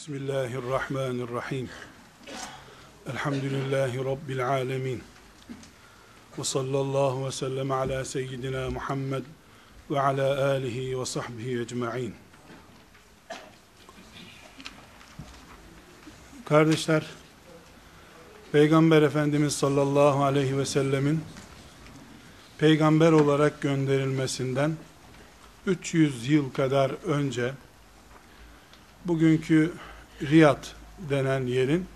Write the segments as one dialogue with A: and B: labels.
A: Bismillahirrahmanirrahim. Elhamdülillahi Rabbil alemin. Ve sallallahu ve sellem ala seyyidina Muhammed ve ala alihi ve sahbihi ecma'in. Kardeşler, Peygamber Efendimiz sallallahu aleyhi ve sellemin peygamber olarak gönderilmesinden 300 yıl kadar önce bugünkü Riyad denen yerin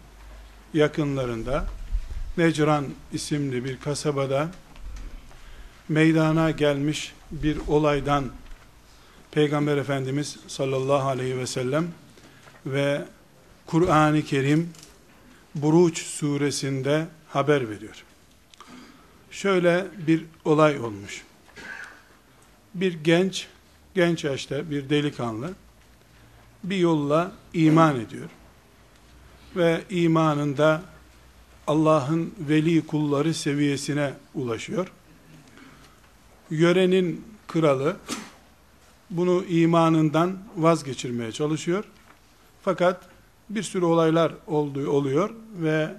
A: yakınlarında Necran isimli bir kasabada meydana gelmiş bir olaydan Peygamber Efendimiz sallallahu aleyhi ve sellem ve Kur'an-ı Kerim Buruç suresinde haber veriyor. Şöyle bir olay olmuş. Bir genç, genç yaşta bir delikanlı bir yolla iman ediyor. Ve imanında Allah'ın veli kulları seviyesine ulaşıyor. Yörenin kralı bunu imanından vazgeçirmeye çalışıyor. Fakat bir sürü olaylar olduğu oluyor ve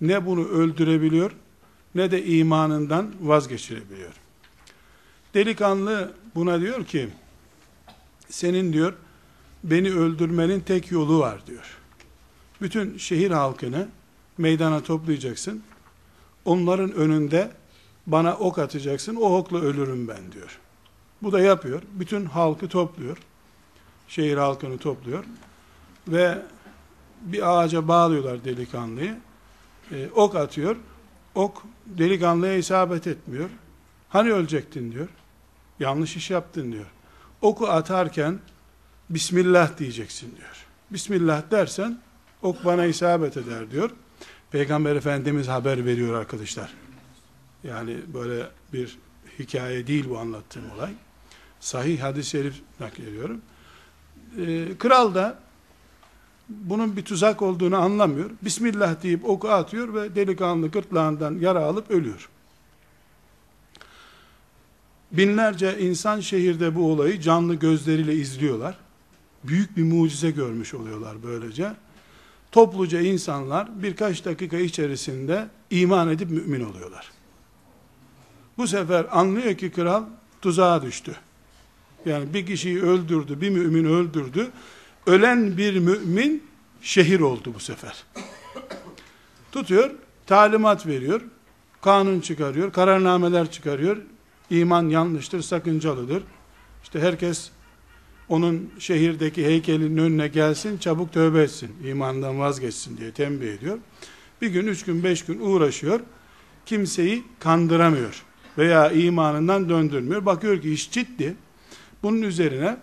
A: ne bunu öldürebiliyor ne de imanından vazgeçirebiliyor. Delikanlı buna diyor ki senin diyor beni öldürmenin tek yolu var diyor. Bütün şehir halkını meydana toplayacaksın. Onların önünde bana ok atacaksın. O okla ölürüm ben diyor. Bu da yapıyor. Bütün halkı topluyor. Şehir halkını topluyor. Ve bir ağaca bağlıyorlar delikanlıyı. E, ok atıyor. Ok delikanlıya isabet etmiyor. Hani ölecektin diyor. Yanlış iş yaptın diyor. Oku atarken Bismillah diyeceksin diyor. Bismillah dersen ok bana isabet eder diyor. Peygamber Efendimiz haber veriyor arkadaşlar. Yani böyle bir hikaye değil bu anlattığım olay. Sahih hadis-i şerif naklediyorum. Ee, kral da bunun bir tuzak olduğunu anlamıyor. Bismillah deyip oku atıyor ve delikanlı gırtlağından yara alıp ölüyor. Binlerce insan şehirde bu olayı canlı gözleriyle izliyorlar büyük bir mucize görmüş oluyorlar böylece. Topluca insanlar birkaç dakika içerisinde iman edip mümin oluyorlar. Bu sefer anlıyor ki kral tuzağa düştü. Yani bir kişiyi öldürdü, bir mümin öldürdü. Ölen bir mümin şehir oldu bu sefer. Tutuyor, talimat veriyor, kanun çıkarıyor, kararnameler çıkarıyor. İman yanlıştır, sakıncalıdır. İşte herkes onun şehirdeki heykelin önüne gelsin, çabuk tövbe etsin, imandan vazgeçsin diye tembih ediyor. Bir gün, üç gün, beş gün uğraşıyor, kimseyi kandıramıyor veya imanından döndürmüyor. Bakıyor ki iş ciddi. Bunun üzerine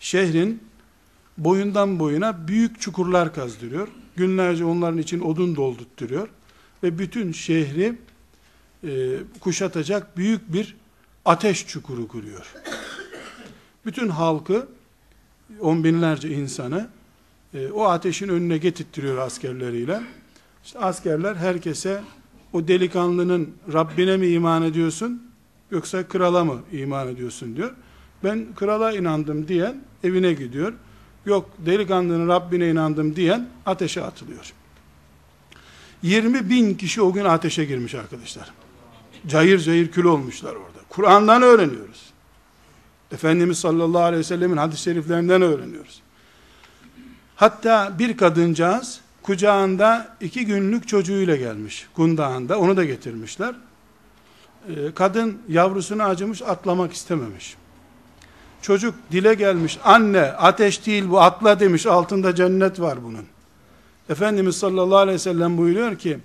A: şehrin boyundan boyuna büyük çukurlar kazdırıyor. Günlerce onların için odun doldurtturuyor. Ve bütün şehri e, kuşatacak büyük bir ateş çukuru kuruyor bütün halkı, on binlerce insanı e, o ateşin önüne getirtiyor askerleriyle. İşte askerler herkese o delikanlının Rabbine mi iman ediyorsun yoksa krala mı iman ediyorsun diyor. Ben krala inandım diyen evine gidiyor. Yok delikanlının Rabbine inandım diyen ateşe atılıyor. 20 bin kişi o gün ateşe girmiş arkadaşlar. Cayır cayır kül olmuşlar orada. Kur'an'dan öğreniyoruz. Efendimiz sallallahu aleyhi ve sellemin hadis-i şeriflerinden öğreniyoruz. Hatta bir kadıncağız kucağında iki günlük çocuğuyla gelmiş kundağında onu da getirmişler. Ee, kadın yavrusunu acımış atlamak istememiş. Çocuk dile gelmiş anne ateş değil bu atla demiş altında cennet var bunun. Efendimiz sallallahu aleyhi ve sellem buyuruyor ki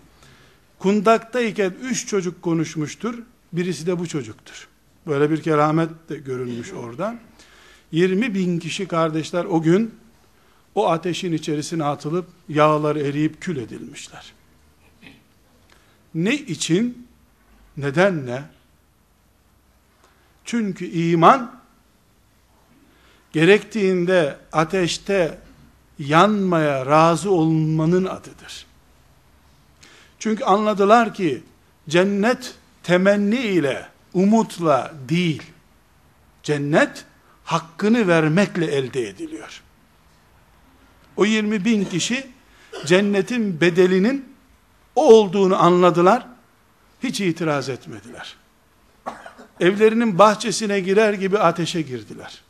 A: kundaktayken üç çocuk konuşmuştur birisi de bu çocuktur. Böyle bir keramet de görünmüş orada. 20 bin kişi kardeşler o gün o ateşin içerisine atılıp yağlar eriyip kül edilmişler. Ne için? Neden ne? Çünkü iman gerektiğinde ateşte yanmaya razı olmanın adıdır. Çünkü anladılar ki cennet temenni ile, umutla değil. Cennet hakkını vermekle elde ediliyor. O 20 bin kişi cennetin bedelinin o olduğunu anladılar. Hiç itiraz etmediler. Evlerinin bahçesine girer gibi ateşe girdiler.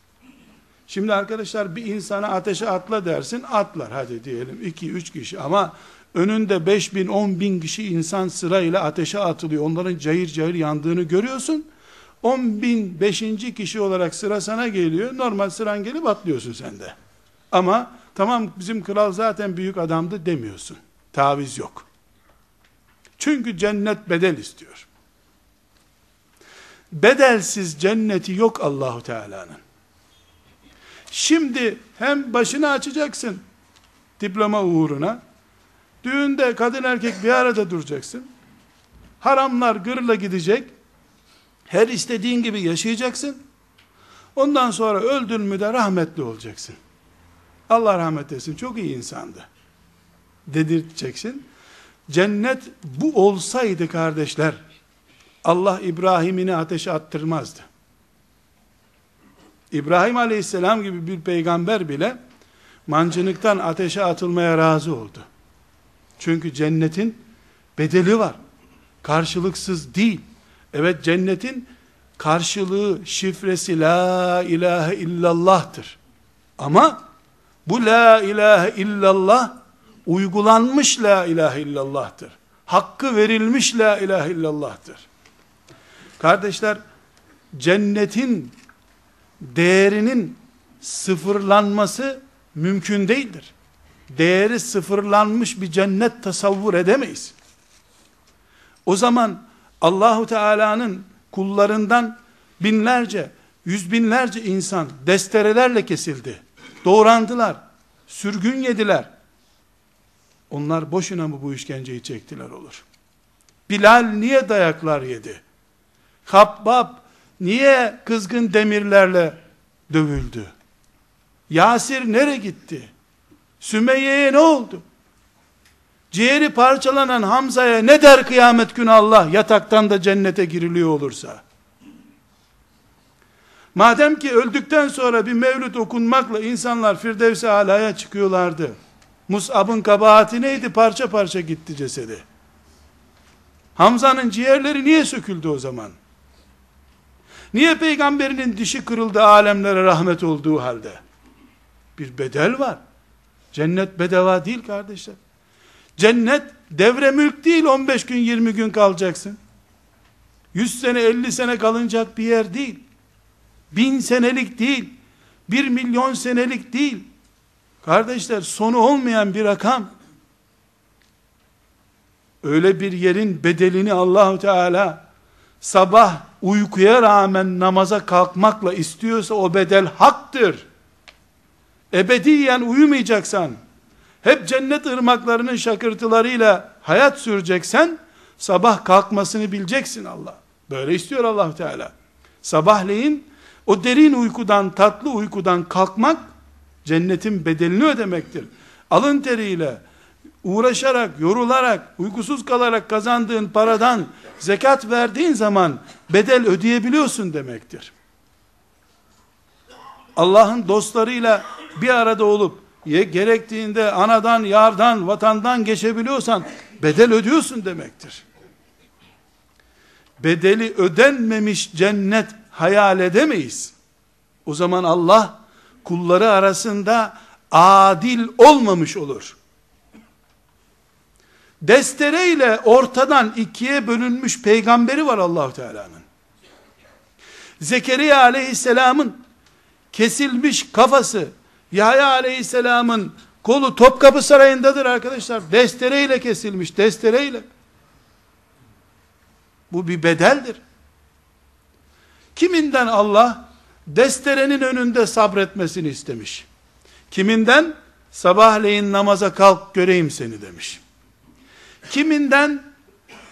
A: Şimdi arkadaşlar bir insana ateşe atla dersin atlar hadi diyelim 2-3 kişi ama önünde 5 bin 10 bin kişi insan sırayla ateşe atılıyor. Onların cayır cayır yandığını görüyorsun. 10 bin 5. kişi olarak sıra sana geliyor. Normal sıran gelip atlıyorsun sen de. Ama tamam bizim kral zaten büyük adamdı demiyorsun. Taviz yok. Çünkü cennet bedel istiyor. Bedelsiz cenneti yok Allahu Teala'nın. Şimdi hem başını açacaksın diploma uğruna. Düğünde kadın erkek bir arada duracaksın. Haramlar gırla gidecek. Her istediğin gibi yaşayacaksın. Ondan sonra öldün mü de rahmetli olacaksın. Allah rahmet etsin. Çok iyi insandı. Dedirteceksin. Cennet bu olsaydı kardeşler, Allah İbrahim'ini ateşe attırmazdı. İbrahim aleyhisselam gibi bir peygamber bile mancınıktan ateşe atılmaya razı oldu. Çünkü cennetin bedeli var. Karşılıksız değil. Evet cennetin karşılığı, şifresi la ilahe illallah'tır. Ama bu la ilahe illallah uygulanmış la ilahe illallah'tır. Hakkı verilmiş la ilahe illallah'tır. Kardeşler, cennetin değerinin sıfırlanması mümkün değildir. Değeri sıfırlanmış bir cennet tasavvur edemeyiz. O zaman Allahu Teala'nın kullarından binlerce, yüz binlerce insan desterelerle kesildi. Doğrandılar. Sürgün yediler. Onlar boşuna mı bu işkenceyi çektiler olur? Bilal niye dayaklar yedi? Habbab Niye kızgın demirlerle dövüldü? Yasir nere gitti? Sümeyye'ye ne oldu? Ciğeri parçalanan Hamza'ya ne der kıyamet günü Allah yataktan da cennete giriliyor olursa? Madem ki öldükten sonra bir mevlüt okunmakla insanlar Firdevs-i Ala'ya çıkıyorlardı. Mus'ab'ın kabahati neydi? Parça parça gitti cesedi. Hamza'nın ciğerleri niye söküldü o zaman? Niye peygamberinin dişi kırıldı alemlere rahmet olduğu halde? Bir bedel var. Cennet bedava değil kardeşler. Cennet devre mülk değil 15 gün 20 gün kalacaksın. 100 sene 50 sene kalınacak bir yer değil. Bin senelik değil. Bir milyon senelik değil. Kardeşler sonu olmayan bir rakam. Öyle bir yerin bedelini Allahu Teala sabah uykuya rağmen namaza kalkmakla istiyorsa o bedel haktır. Ebediyen uyumayacaksan, hep cennet ırmaklarının şakırtılarıyla hayat süreceksen, sabah kalkmasını bileceksin Allah. Böyle istiyor allah Teala. Sabahleyin, o derin uykudan, tatlı uykudan kalkmak, cennetin bedelini ödemektir. Alın teriyle, uğraşarak, yorularak, uykusuz kalarak kazandığın paradan zekat verdiğin zaman bedel ödeyebiliyorsun demektir. Allah'ın dostlarıyla bir arada olup gerektiğinde anadan, yardan, vatandan geçebiliyorsan bedel ödüyorsun demektir. Bedeli ödenmemiş cennet hayal edemeyiz. O zaman Allah kulları arasında adil olmamış olur destereyle ortadan ikiye bölünmüş peygamberi var Allahu Teala'nın. Zekeriya aleyhisselamın kesilmiş kafası Yahya aleyhisselamın kolu Topkapı Sarayı'ndadır arkadaşlar. Destereyle kesilmiş, destereyle. Bu bir bedeldir. Kiminden Allah desterenin önünde sabretmesini istemiş. Kiminden sabahleyin namaza kalk göreyim seni demiş. Kiminden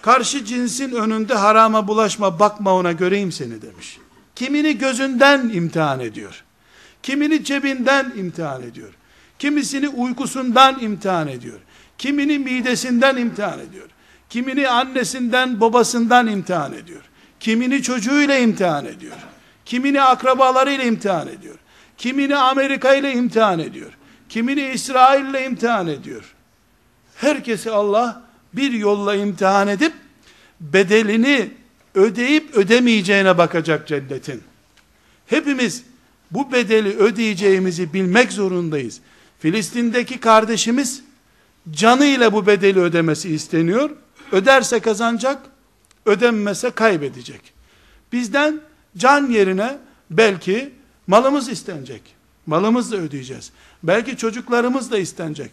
A: karşı cinsin önünde harama bulaşma bakma ona göreyim seni demiş. Kimini gözünden imtihan ediyor. Kimini cebinden imtihan ediyor. Kimisini uykusundan imtihan ediyor. Kimini midesinden imtihan ediyor. Kimini annesinden, babasından imtihan ediyor. Kimini çocuğuyla imtihan ediyor. Kimini akrabalarıyla imtihan ediyor. Kimini Amerika ile imtihan ediyor. Kimini İsrail ile imtihan ediyor. Herkesi Allah bir yolla imtihan edip bedelini ödeyip ödemeyeceğine bakacak cennetin. Hepimiz bu bedeli ödeyeceğimizi bilmek zorundayız. Filistin'deki kardeşimiz canıyla bu bedeli ödemesi isteniyor. Öderse kazanacak, ödenmese kaybedecek. Bizden can yerine belki malımız istenecek. Malımızla ödeyeceğiz. Belki çocuklarımız da istenecek.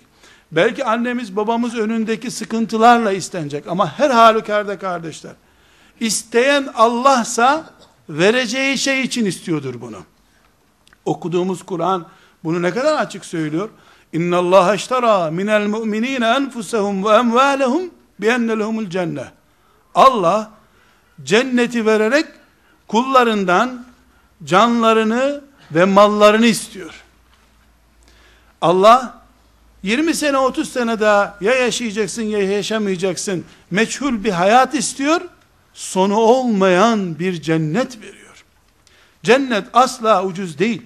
A: Belki annemiz babamız önündeki sıkıntılarla istenecek. Ama her halükarda kardeşler, isteyen Allah'sa vereceği şey için istiyordur bunu. Okuduğumuz Kur'an bunu ne kadar açık söylüyor. İnna Allah iştara minel mu'minine enfusahum ve emvalehum bi enne lehumul cennet. Allah cenneti vererek kullarından canlarını ve mallarını istiyor. Allah 20 sene 30 sene daha ya yaşayacaksın ya yaşamayacaksın meçhul bir hayat istiyor sonu olmayan bir cennet veriyor. Cennet asla ucuz değil.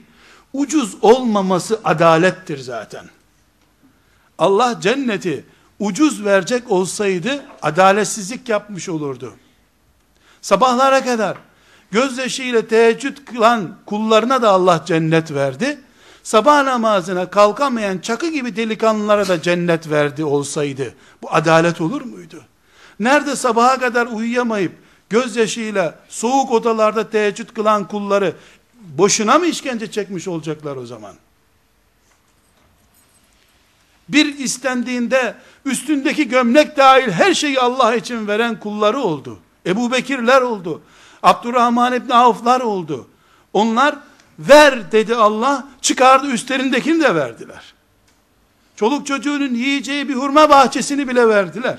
A: Ucuz olmaması adalettir zaten. Allah cenneti ucuz verecek olsaydı adaletsizlik yapmış olurdu. Sabahlara kadar gözyaşıyla teheccüd kılan kullarına da Allah cennet verdi. Sabah namazına kalkamayan çakı gibi delikanlılara da cennet verdi olsaydı bu adalet olur muydu? Nerede sabaha kadar uyuyamayıp gözyaşıyla soğuk odalarda teheccüd kılan kulları boşuna mı işkence çekmiş olacaklar o zaman? Bir istendiğinde üstündeki gömlek dahil her şeyi Allah için veren kulları oldu. Ebu Bekirler oldu. Abdurrahman İbni Avflar oldu. Onlar ver dedi Allah, çıkardı üstlerindekini de verdiler. Çoluk çocuğunun yiyeceği bir hurma bahçesini bile verdiler.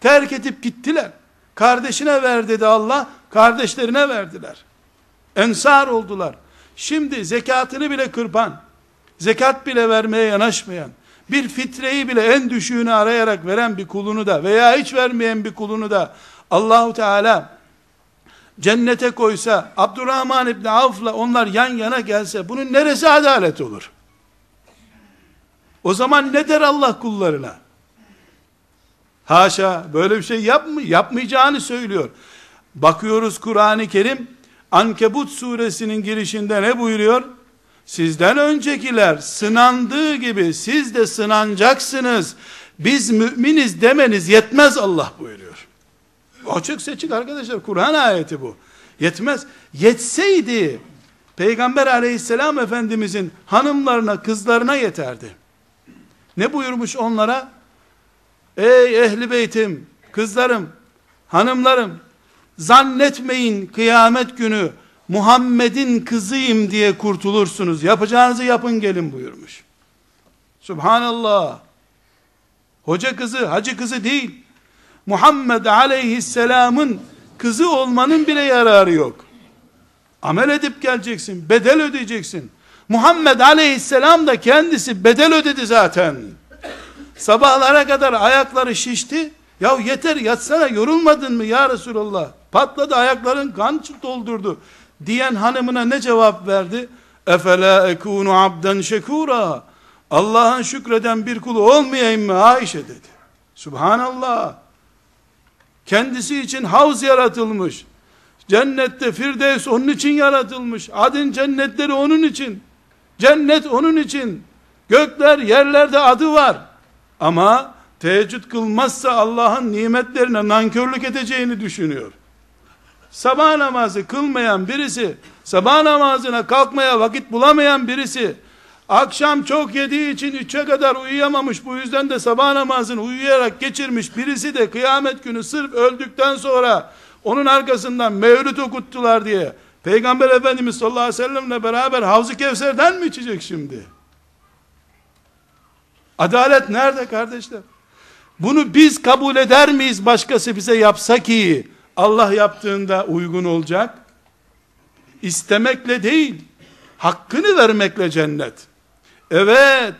A: Terk edip gittiler. Kardeşine ver dedi Allah, kardeşlerine verdiler. Ensar oldular. Şimdi zekatını bile kırpan, zekat bile vermeye yanaşmayan, bir fitreyi bile en düşüğünü arayarak veren bir kulunu da veya hiç vermeyen bir kulunu da Allahu Teala cennete koysa, Abdurrahman İbni Avf'la onlar yan yana gelse, bunun neresi adalet olur? O zaman ne der Allah kullarına? Haşa, böyle bir şey yapmı, yapmayacağını söylüyor. Bakıyoruz Kur'an-ı Kerim, Ankebut suresinin girişinde ne buyuruyor? Sizden öncekiler sınandığı gibi siz de sınanacaksınız. Biz müminiz demeniz yetmez Allah buyuruyor. Açık seçik arkadaşlar Kur'an ayeti bu. Yetmez. Yetseydi Peygamber aleyhisselam efendimizin hanımlarına kızlarına yeterdi. Ne buyurmuş onlara? Ey ehli beytim, kızlarım, hanımlarım, zannetmeyin kıyamet günü Muhammed'in kızıyım diye kurtulursunuz. Yapacağınızı yapın gelin buyurmuş. Subhanallah. Hoca kızı, hacı kızı değil. Muhammed aleyhisselamın kızı olmanın bile yararı yok. Amel edip geleceksin, bedel ödeyeceksin. Muhammed aleyhisselam da kendisi bedel ödedi zaten. Sabahlara kadar ayakları şişti. Ya yeter yatsana yorulmadın mı ya Resulallah? Patladı ayakların kan doldurdu. Diyen hanımına ne cevap verdi? Efela ekunu abden şekura. Allah'ın şükreden bir kulu olmayayım mı Ayşe dedi. Subhanallah. Kendisi için havz yaratılmış. Cennette Firdevs onun için yaratılmış. Adın cennetleri onun için. Cennet onun için. Gökler yerlerde adı var. Ama teheccüd kılmazsa Allah'ın nimetlerine nankörlük edeceğini düşünüyor. Sabah namazı kılmayan birisi, sabah namazına kalkmaya vakit bulamayan birisi, akşam çok yediği için üçe kadar uyuyamamış, bu yüzden de sabah namazını uyuyarak geçirmiş birisi de kıyamet günü sırf öldükten sonra onun arkasından mevlüt okuttular diye Peygamber Efendimiz sallallahu aleyhi ve sellemle beraber Havz-ı Kevser'den mi içecek şimdi? Adalet nerede kardeşler? Bunu biz kabul eder miyiz başkası bize yapsa ki Allah yaptığında uygun olacak? İstemekle değil, hakkını vermekle cennet. Evet,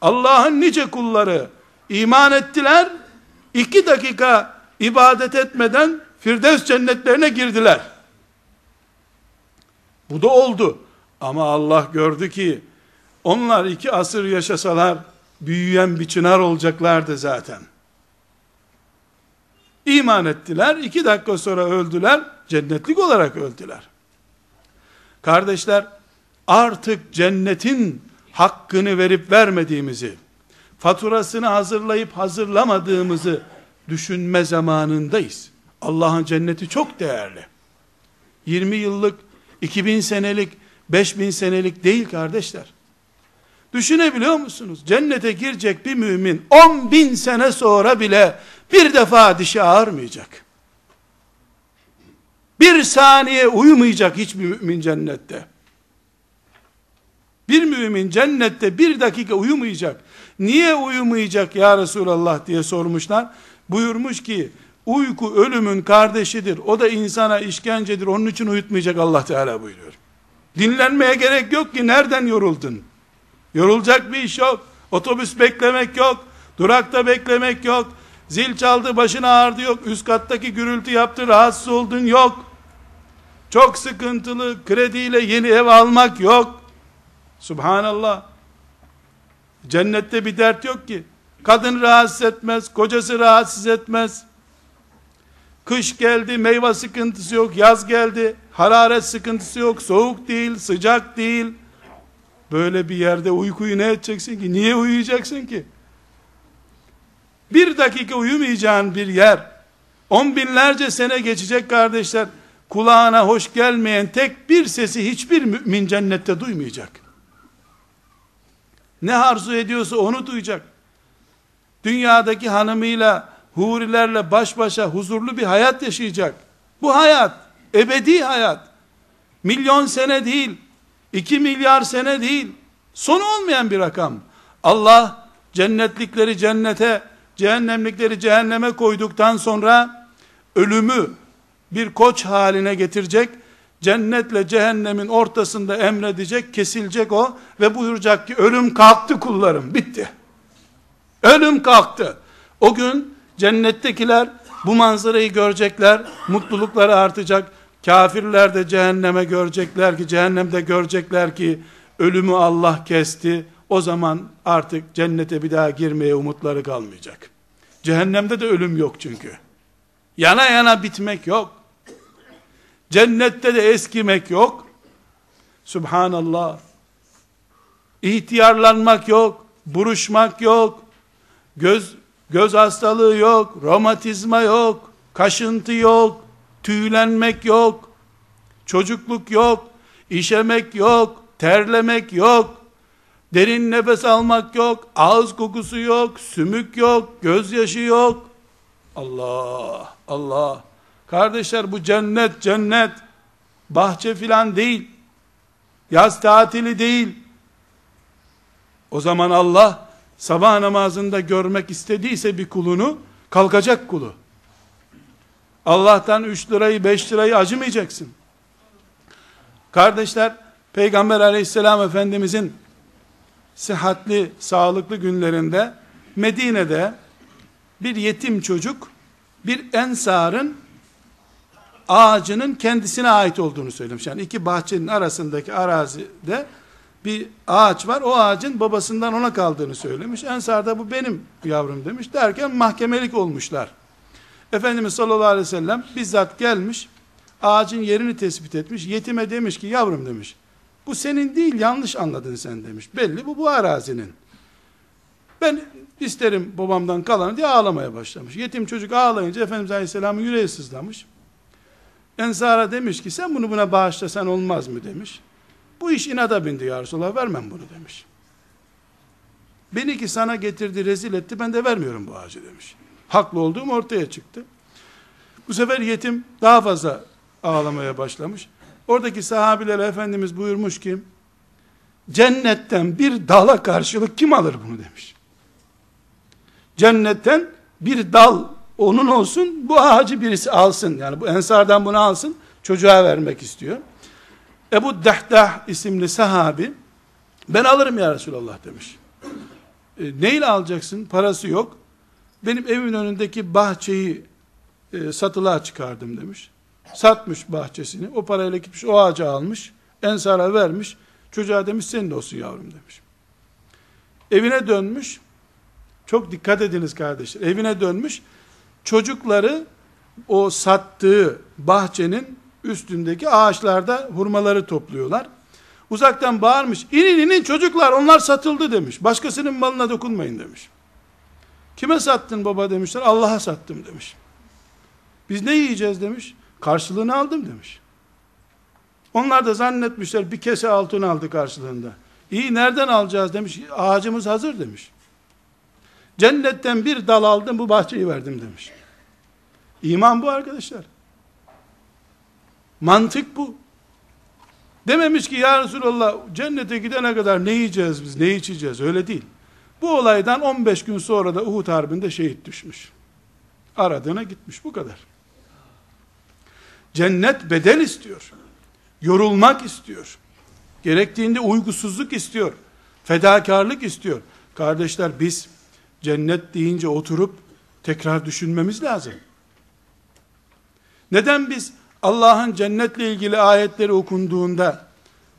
A: Allah'ın nice kulları iman ettiler, iki dakika ibadet etmeden Firdevs cennetlerine girdiler. Bu da oldu. Ama Allah gördü ki onlar iki asır yaşasalar büyüyen bir çınar olacaklardı zaten. İman ettiler, iki dakika sonra öldüler, cennetlik olarak öldüler. Kardeşler, artık cennetin hakkını verip vermediğimizi, faturasını hazırlayıp hazırlamadığımızı düşünme zamanındayız. Allah'ın cenneti çok değerli. 20 yıllık, 2000 senelik, 5000 senelik değil kardeşler. Düşünebiliyor musunuz? Cennete girecek bir mümin 10 bin sene sonra bile bir defa dişi ağırmayacak. Bir saniye uyumayacak hiçbir mümin cennette. Bir mümin cennette bir dakika uyumayacak. Niye uyumayacak ya Resulallah diye sormuşlar. Buyurmuş ki uyku ölümün kardeşidir. O da insana işkencedir. Onun için uyutmayacak Allah Teala buyuruyor. Dinlenmeye gerek yok ki nereden yoruldun? Yorulacak bir iş yok. Otobüs beklemek yok. Durakta beklemek yok. Zil çaldı başına ağrıdı yok. Üst kattaki gürültü yaptı rahatsız oldun yok. Çok sıkıntılı krediyle yeni ev almak yok. Subhanallah. Cennette bir dert yok ki. Kadın rahatsız etmez, kocası rahatsız etmez. Kış geldi, meyve sıkıntısı yok. Yaz geldi, hararet sıkıntısı yok. Soğuk değil, sıcak değil. Böyle bir yerde uykuyu ne edeceksin ki? Niye uyuyacaksın ki? Bir dakika uyumayacağın bir yer, on binlerce sene geçecek kardeşler, kulağına hoş gelmeyen tek bir sesi hiçbir mümin cennette duymayacak. Ne arzu ediyorsa onu duyacak. Dünyadaki hanımıyla, hurilerle baş başa huzurlu bir hayat yaşayacak. Bu hayat, ebedi hayat. Milyon sene değil, iki milyar sene değil, sonu olmayan bir rakam. Allah cennetlikleri cennete, cehennemlikleri cehenneme koyduktan sonra ölümü bir koç haline getirecek, cennetle cehennemin ortasında emredecek, kesilecek o ve buyuracak ki ölüm kalktı kullarım, bitti. Ölüm kalktı. O gün cennettekiler bu manzarayı görecekler, mutlulukları artacak. Kafirler de cehenneme görecekler ki, cehennemde görecekler ki ölümü Allah kesti. O zaman artık cennete bir daha girmeye umutları kalmayacak. Cehennemde de ölüm yok çünkü. Yana yana bitmek yok. Cennette de eskimek yok. Subhanallah. İhtiyarlanmak yok, buruşmak yok, göz göz hastalığı yok, romatizma yok, kaşıntı yok, tüylenmek yok, çocukluk yok, işemek yok, terlemek yok, derin nefes almak yok, ağız kokusu yok, sümük yok, gözyaşı yok. Allah, Allah. Kardeşler bu cennet, cennet. Bahçe filan değil. Yaz tatili değil. O zaman Allah sabah namazında görmek istediyse bir kulunu kalkacak kulu. Allah'tan 3 lirayı 5 lirayı acımayacaksın. Kardeşler Peygamber aleyhisselam efendimizin sıhhatli sağlıklı günlerinde Medine'de bir yetim çocuk bir ensarın ağacının kendisine ait olduğunu söylemiş. Yani iki bahçenin arasındaki arazide bir ağaç var. O ağacın babasından ona kaldığını söylemiş. Ensar da bu benim yavrum demiş. Derken mahkemelik olmuşlar. Efendimiz sallallahu aleyhi ve sellem bizzat gelmiş. Ağacın yerini tespit etmiş. Yetime demiş ki yavrum demiş. Bu senin değil yanlış anladın sen demiş. Belli bu bu arazinin. Ben isterim babamdan kalanı diye ağlamaya başlamış. Yetim çocuk ağlayınca Efendimiz Aleyhisselam'ın yüreği sızlamış. Ensara demiş ki sen bunu buna bağışlasan olmaz mı demiş. Bu iş inada bindi ya Resulallah vermem bunu demiş. Beni ki sana getirdi rezil etti ben de vermiyorum bu ağacı demiş. Haklı olduğum ortaya çıktı. Bu sefer yetim daha fazla ağlamaya başlamış. Oradaki sahabilere Efendimiz buyurmuş ki cennetten bir dala karşılık kim alır bunu demiş. cennetten bir dal onun olsun, bu ağacı birisi alsın. Yani bu ensardan bunu alsın, çocuğa vermek istiyor. Ebu Dahdah isimli sahabi, ben alırım ya Resulallah demiş. E, neyle alacaksın? Parası yok. Benim evimin önündeki bahçeyi e, satılığa çıkardım demiş. Satmış bahçesini. O parayla gitmiş o ağacı almış. Ensara vermiş. Çocuğa demiş senin de olsun yavrum demiş. Evine dönmüş. Çok dikkat ediniz kardeşler. Evine dönmüş. Çocukları o sattığı bahçenin üstündeki ağaçlarda hurmaları topluyorlar. Uzaktan bağırmış. İnin inin çocuklar onlar satıldı demiş. Başkasının malına dokunmayın demiş. Kime sattın baba demişler. Allah'a sattım demiş. Biz ne yiyeceğiz demiş. Karşılığını aldım demiş. Onlar da zannetmişler bir kese altın aldı karşılığında. İyi nereden alacağız demiş. Ağacımız hazır demiş. Cennetten bir dal aldım bu bahçeyi verdim demiş. İman bu arkadaşlar. Mantık bu. Dememiş ki ya Resulallah cennete gidene kadar ne yiyeceğiz biz ne içeceğiz öyle değil. Bu olaydan 15 gün sonra da Uhud Harbi'nde şehit düşmüş. Aradığına gitmiş bu kadar. Cennet bedel istiyor. Yorulmak istiyor. Gerektiğinde uygusuzluk istiyor. Fedakarlık istiyor. Kardeşler biz cennet deyince oturup tekrar düşünmemiz lazım. Neden biz Allah'ın cennetle ilgili ayetleri okunduğunda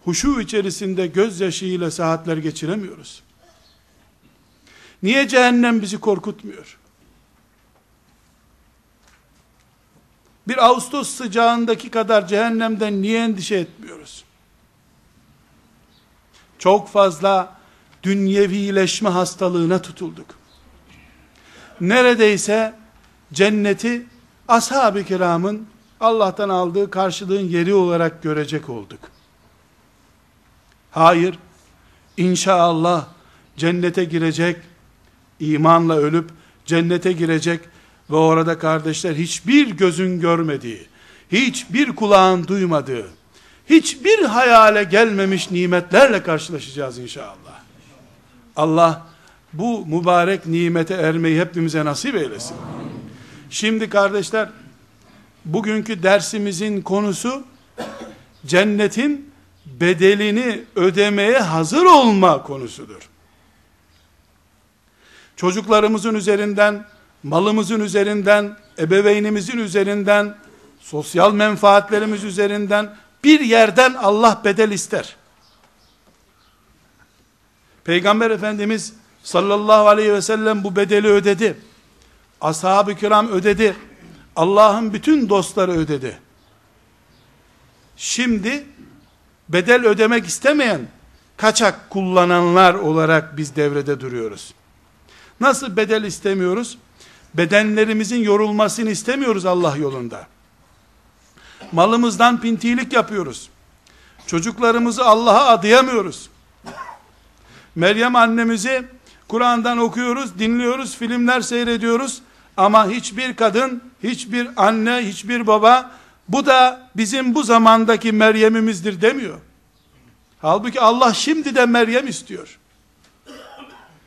A: huşu içerisinde gözyaşıyla saatler geçiremiyoruz? Niye cehennem bizi korkutmuyor? Bir Ağustos sıcağındaki kadar cehennemden niye endişe etmiyoruz? Çok fazla dünyevileşme hastalığına tutulduk. Neredeyse cenneti ashab-ı kiramın Allah'tan aldığı karşılığın yeri olarak görecek olduk. Hayır, inşallah cennete girecek, imanla ölüp cennete girecek ve orada kardeşler hiçbir gözün görmediği, hiçbir kulağın duymadığı, hiçbir hayale gelmemiş nimetlerle karşılaşacağız inşallah. Allah bu mübarek nimete ermeyi hepimize nasip eylesin. Şimdi kardeşler, bugünkü dersimizin konusu, cennetin bedelini ödemeye hazır olma konusudur. Çocuklarımızın üzerinden, malımızın üzerinden, ebeveynimizin üzerinden, sosyal menfaatlerimiz üzerinden, bir yerden Allah bedel ister. Peygamber Efendimiz sallallahu aleyhi ve sellem bu bedeli ödedi. Ashab-ı kiram ödedi. Allah'ın bütün dostları ödedi. Şimdi bedel ödemek istemeyen kaçak kullananlar olarak biz devrede duruyoruz. Nasıl bedel istemiyoruz? Bedenlerimizin yorulmasını istemiyoruz Allah yolunda. Malımızdan pintilik yapıyoruz. Çocuklarımızı Allah'a adayamıyoruz. Meryem annemizi Kur'an'dan okuyoruz, dinliyoruz, filmler seyrediyoruz. Ama hiçbir kadın, hiçbir anne, hiçbir baba bu da bizim bu zamandaki Meryem'imizdir demiyor. Halbuki Allah şimdi de Meryem istiyor.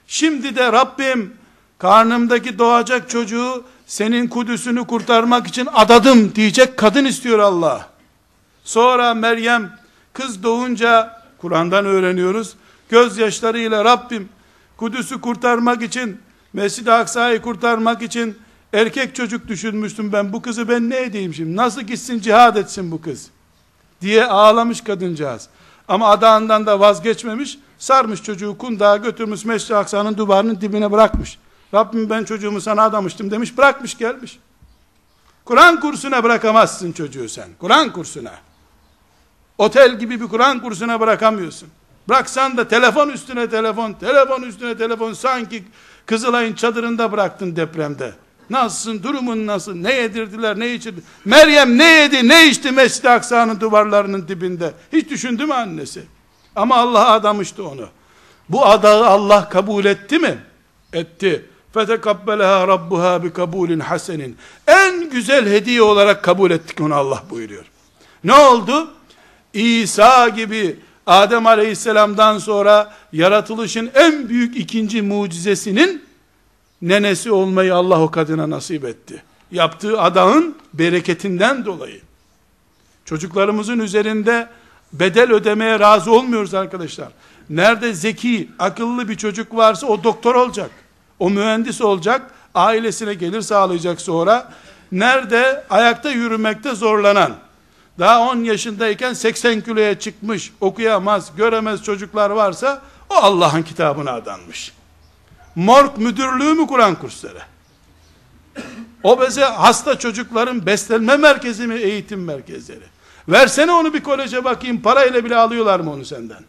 A: Şimdi de Rabbim karnımdaki doğacak çocuğu senin Kudüs'ünü kurtarmak için adadım diyecek kadın istiyor Allah. Sonra Meryem kız doğunca Kur'an'dan öğreniyoruz. Gözyaşlarıyla Rabbim Kudüs'ü kurtarmak için Mescid-i Aksa'yı kurtarmak için erkek çocuk düşünmüştüm ben. Bu kızı ben ne edeyim şimdi? Nasıl gitsin cihad etsin bu kız? Diye ağlamış kadıncağız. Ama adağından da vazgeçmemiş. Sarmış çocuğu kundağa götürmüş Mescid-i Aksa'nın duvarının dibine bırakmış. Rabbim ben çocuğumu sana adamıştım demiş. Bırakmış gelmiş. Kur'an kursuna bırakamazsın çocuğu sen. Kur'an kursuna. Otel gibi bir Kur'an kursuna bırakamıyorsun. Bıraksan da telefon üstüne telefon, telefon üstüne telefon sanki Kızılay'ın çadırında bıraktın depremde. Nasılsın, durumun nasıl, ne yedirdiler, ne içirdi? Meryem ne yedi, ne içti Mescid-i Aksa'nın duvarlarının dibinde? Hiç düşündü mü annesi? Ama Allah adamıştı onu. Bu adağı Allah kabul etti mi? Etti. فَتَكَبَّلَهَا رَبُّهَا بِكَبُولٍ hasenin. En güzel hediye olarak kabul ettik onu Allah buyuruyor. Ne oldu? İsa gibi Adem aleyhisselamdan sonra yaratılışın en büyük ikinci mucizesinin nenesi olmayı Allah o kadına nasip etti. Yaptığı adağın bereketinden dolayı. Çocuklarımızın üzerinde bedel ödemeye razı olmuyoruz arkadaşlar. Nerede zeki, akıllı bir çocuk varsa o doktor olacak. O mühendis olacak. Ailesine gelir sağlayacak sonra. Nerede ayakta yürümekte zorlanan, daha 10 yaşındayken 80 kiloya çıkmış, okuyamaz, göremez çocuklar varsa, o Allah'ın kitabına adanmış. Morg müdürlüğü mü Kur'an kursları? Obeze hasta çocukların beslenme merkezi mi eğitim merkezleri? Versene onu bir koleje bakayım, parayla bile alıyorlar mı onu senden?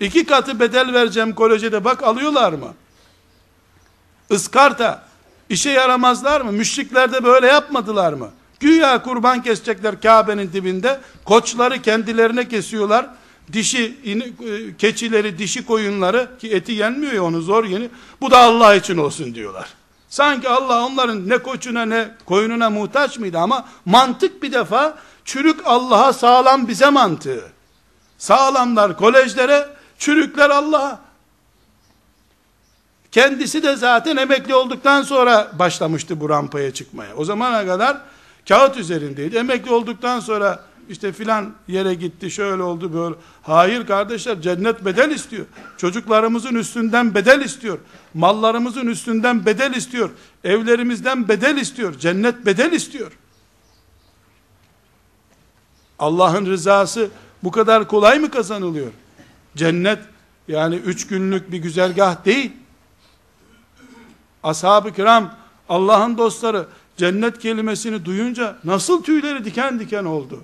A: İki katı bedel vereceğim kolejede bak alıyorlar mı? Iskarta, işe yaramazlar mı? Müşrikler de böyle yapmadılar mı? Güya kurban kesecekler Kabe'nin dibinde. Koçları kendilerine kesiyorlar. Dişi e, keçileri, dişi koyunları ki eti yenmiyor ya onu zor yeni. Bu da Allah için olsun diyorlar. Sanki Allah onların ne koçuna ne koyununa muhtaç mıydı ama mantık bir defa çürük Allah'a sağlam bize mantığı. Sağlamlar kolejlere, çürükler Allah'a. Kendisi de zaten emekli olduktan sonra başlamıştı bu rampaya çıkmaya. O zamana kadar kağıt üzerindeydi. Emekli olduktan sonra işte filan yere gitti, şöyle oldu böyle. Hayır kardeşler, cennet bedel istiyor. Çocuklarımızın üstünden bedel istiyor. Mallarımızın üstünden bedel istiyor. Evlerimizden bedel istiyor. Cennet bedel istiyor. Allah'ın rızası bu kadar kolay mı kazanılıyor? Cennet yani üç günlük bir güzergah değil. Ashab-ı kiram, Allah'ın dostları, cennet kelimesini duyunca nasıl tüyleri diken diken oldu?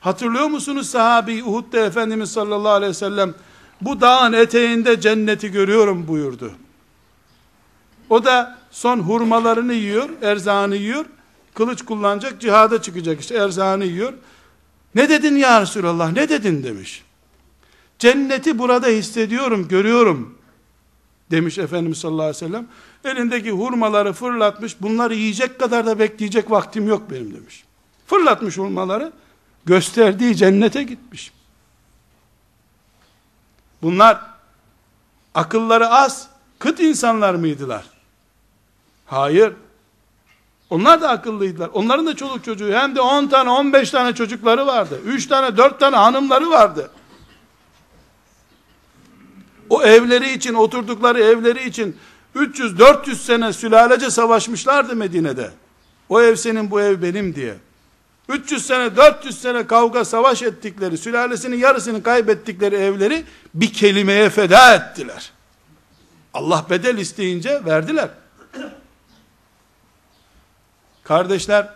A: Hatırlıyor musunuz sahabi Uhud'da Efendimiz sallallahu aleyhi ve sellem bu dağın eteğinde cenneti görüyorum buyurdu. O da son hurmalarını yiyor, erzağını yiyor. Kılıç kullanacak, cihada çıkacak işte erzağını yiyor. Ne dedin ya Resulallah, ne dedin demiş. Cenneti burada hissediyorum, görüyorum demiş Efendimiz sallallahu aleyhi ve sellem. Elindeki hurmaları fırlatmış, bunları yiyecek kadar da bekleyecek vaktim yok benim demiş. Fırlatmış hurmaları, gösterdiği cennete gitmiş. Bunlar akılları az, kıt insanlar mıydılar? Hayır. Onlar da akıllıydılar. Onların da çoluk çocuğu hem de 10 tane 15 tane çocukları vardı. 3 tane 4 tane hanımları vardı. O evleri için oturdukları evleri için 300-400 sene sülalece savaşmışlardı Medine'de. O ev senin bu ev benim diye. 300 sene 400 sene kavga savaş ettikleri sülalesinin yarısını kaybettikleri evleri bir kelimeye feda ettiler. Allah bedel isteyince verdiler. Kardeşler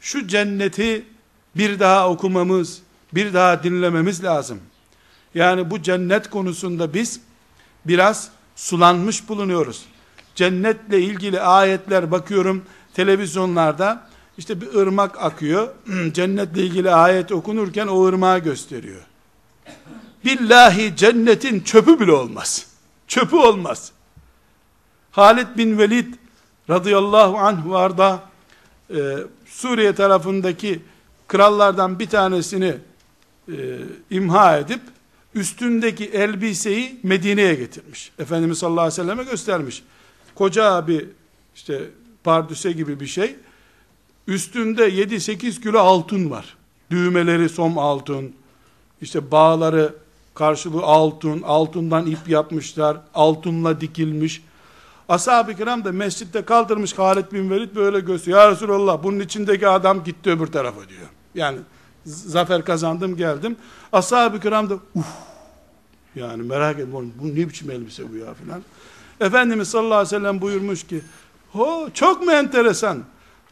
A: şu cenneti bir daha okumamız, bir daha dinlememiz lazım. Yani bu cennet konusunda biz biraz sulanmış bulunuyoruz. Cennetle ilgili ayetler bakıyorum televizyonlarda işte bir ırmak akıyor. Cennetle ilgili ayet okunurken o ırmağı gösteriyor. Billahi cennetin çöpü bile olmaz. Çöpü olmaz. Halid bin Velid radıyallahu anh varda e, Suriye tarafındaki krallardan bir tanesini e, imha edip üstündeki elbiseyi Medine'ye getirmiş. Efendimiz sallallahu aleyhi ve selleme göstermiş. Koca bir işte pardüse gibi bir şey. Üstünde 7-8 kilo altın var. Düğmeleri som altın. İşte bağları karşılığı altın. Altından ip yapmışlar. Altınla dikilmiş. Ashab-ı kiram da mescitte kaldırmış Halid bin Velid böyle gösteriyor. Ya Resulallah bunun içindeki adam gitti öbür tarafa diyor. Yani zafer kazandım geldim. Ashab-ı kiram da uf yani merak ediyorum bu ne biçim elbise bu ya filan. Efendimiz sallallahu aleyhi ve sellem buyurmuş ki ho çok mu enteresan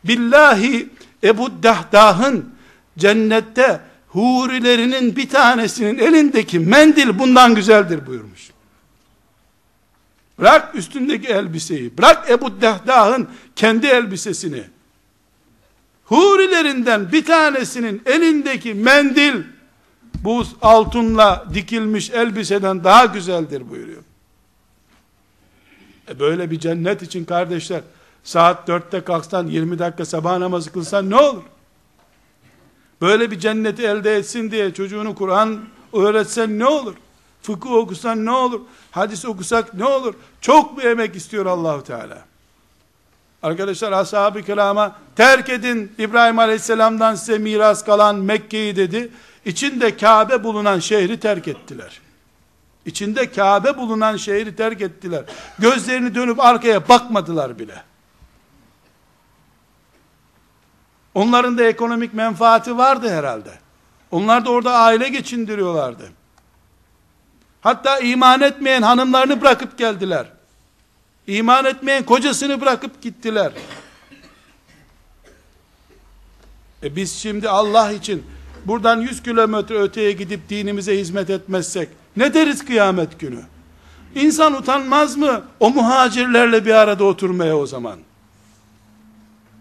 A: billahi Ebu Dahdah'ın cennette hurilerinin bir tanesinin elindeki mendil bundan güzeldir buyurmuş. Bırak üstündeki elbiseyi, bırak Ebu Dahdah'ın kendi elbisesini. Hurilerinden bir tanesinin elindeki mendil bu altınla dikilmiş elbiseden daha güzeldir buyuruyor. E böyle bir cennet için kardeşler saat dörtte kalksan 20 dakika sabah namazı kılsan ne olur? Böyle bir cenneti elde etsin diye çocuğunu Kur'an öğretsen ne olur? Fıkıh okusan ne olur? Hadis okusak ne olur? Çok bir emek istiyor Allahu Teala. Arkadaşlar ashab-ı kirama terk edin İbrahim Aleyhisselam'dan size miras kalan Mekke'yi dedi. İçinde Kabe bulunan şehri terk ettiler. İçinde Kabe bulunan şehri terk ettiler. Gözlerini dönüp arkaya bakmadılar bile. Onların da ekonomik menfaati vardı herhalde. Onlar da orada aile geçindiriyorlardı. Hatta iman etmeyen hanımlarını bırakıp geldiler. İman etmeyen kocasını bırakıp gittiler. E biz şimdi Allah için buradan 100 kilometre öteye gidip dinimize hizmet etmezsek ne deriz kıyamet günü? İnsan utanmaz mı o muhacirlerle bir arada oturmaya o zaman?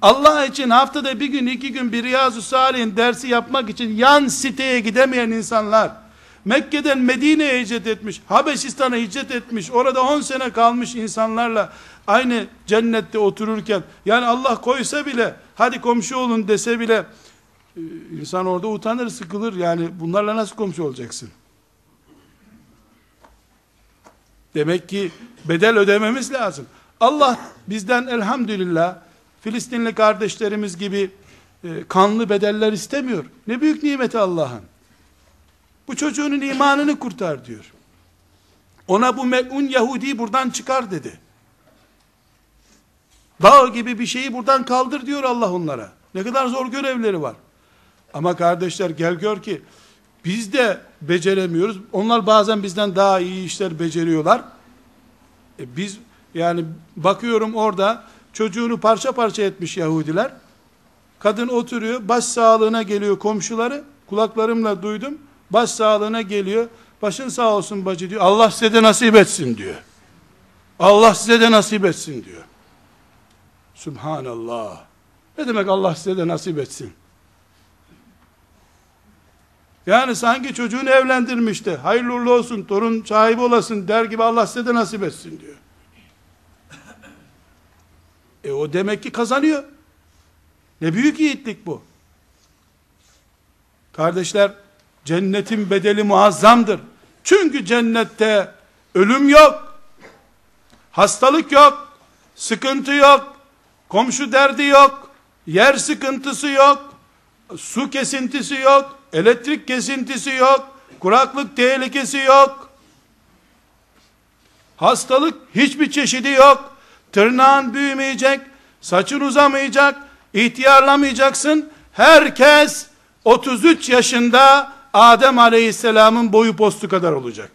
A: Allah için haftada bir gün iki gün bir Riyazu Salih'in dersi yapmak için yan siteye gidemeyen insanlar, Mekke'den Medine'ye hicret etmiş, Habeşistan'a hicret etmiş, orada 10 sene kalmış insanlarla aynı cennette otururken, yani Allah koysa bile, hadi komşu olun dese bile, insan orada utanır, sıkılır. Yani bunlarla nasıl komşu olacaksın? Demek ki bedel ödememiz lazım. Allah bizden elhamdülillah Filistinli kardeşlerimiz gibi e, kanlı bedeller istemiyor. Ne büyük nimeti Allah'ın. Bu çocuğunun imanını kurtar diyor. Ona bu melun Yahudi buradan çıkar dedi. Dağ gibi bir şeyi buradan kaldır diyor Allah onlara. Ne kadar zor görevleri var. Ama kardeşler gel gör ki biz de beceremiyoruz. Onlar bazen bizden daha iyi işler beceriyorlar. E biz yani bakıyorum orada çocuğunu parça parça etmiş Yahudiler. Kadın oturuyor, baş sağlığına geliyor komşuları. Kulaklarımla duydum. Baş sağlığına geliyor. Başın sağ olsun bacı diyor. Allah size de nasip etsin diyor. Allah size de nasip etsin diyor. Subhanallah. Ne demek Allah size de nasip etsin? Yani sanki çocuğunu evlendirmişti. Hayırlı uğurlu olsun, torun sahibi olasın der gibi Allah size de nasip etsin diyor. E o demek ki kazanıyor. Ne büyük yiğitlik bu. Kardeşler, cennetin bedeli muazzamdır. Çünkü cennette ölüm yok, hastalık yok, sıkıntı yok, komşu derdi yok, yer sıkıntısı yok, su kesintisi yok, elektrik kesintisi yok, kuraklık tehlikesi yok, hastalık hiçbir çeşidi yok, tırnağın büyümeyecek, saçın uzamayacak, ihtiyarlamayacaksın, herkes 33 yaşında Adem Aleyhisselam'ın boyu postu kadar olacak.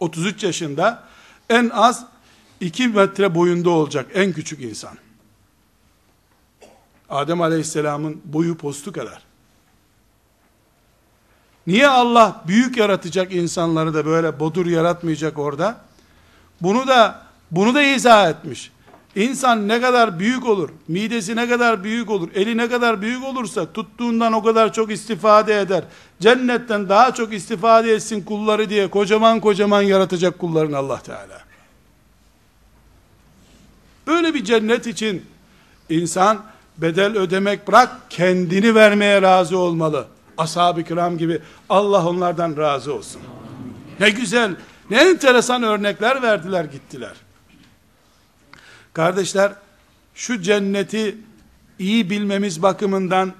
A: 33 yaşında en az 2 metre boyunda olacak en küçük insan. Adem Aleyhisselam'ın boyu postu kadar. Niye Allah büyük yaratacak insanları da böyle bodur yaratmayacak orada? Bunu da bunu da izah etmiş. İnsan ne kadar büyük olur, midesi ne kadar büyük olur, eli ne kadar büyük olursa tuttuğundan o kadar çok istifade eder. Cennetten daha çok istifade etsin kulları diye kocaman kocaman yaratacak kulların Allah Teala. Böyle bir cennet için insan bedel ödemek bırak kendini vermeye razı olmalı. Ashab-ı kiram gibi Allah onlardan razı olsun. Ne güzel, ne enteresan örnekler verdiler gittiler. Kardeşler, şu cenneti iyi bilmemiz bakımından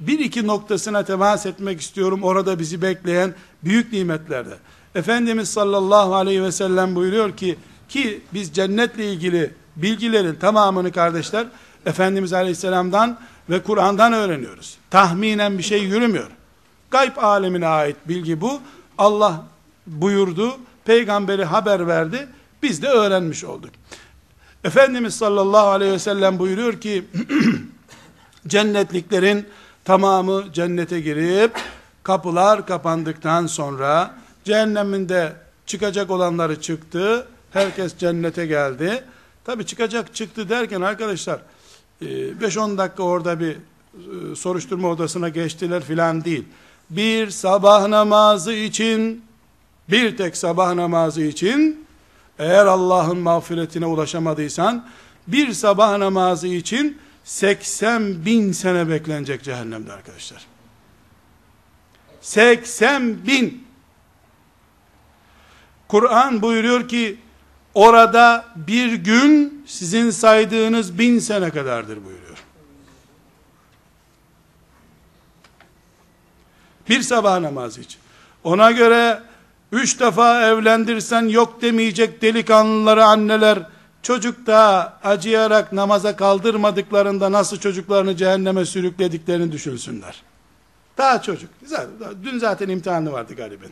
A: bir iki noktasına temas etmek istiyorum. Orada bizi bekleyen büyük nimetlerde. Efendimiz sallallahu aleyhi ve sellem buyuruyor ki, ki biz cennetle ilgili bilgilerin tamamını kardeşler, Efendimiz aleyhisselamdan ve Kur'an'dan öğreniyoruz. Tahminen bir şey yürümüyor. Gayb alemine ait bilgi bu. Allah buyurdu, peygamberi haber verdi, biz de öğrenmiş olduk. Efendimiz sallallahu aleyhi ve sellem buyuruyor ki, cennetliklerin tamamı cennete girip, kapılar kapandıktan sonra, cehenneminde çıkacak olanları çıktı, herkes cennete geldi. Tabi çıkacak çıktı derken arkadaşlar, 5-10 e, dakika orada bir e, soruşturma odasına geçtiler filan değil. Bir sabah namazı için, bir tek sabah namazı için, eğer Allah'ın mağfiretine ulaşamadıysan, bir sabah namazı için 80 bin sene beklenecek cehennemde arkadaşlar. 80 bin. Kur'an buyuruyor ki orada bir gün sizin saydığınız bin sene kadardır buyuruyor. Bir sabah namazı için. Ona göre üç defa evlendirsen yok demeyecek delikanlıları anneler çocuk da acıyarak namaza kaldırmadıklarında nasıl çocuklarını cehenneme sürüklediklerini düşünsünler. Daha çocuk. Dün zaten imtihanı vardı galiba.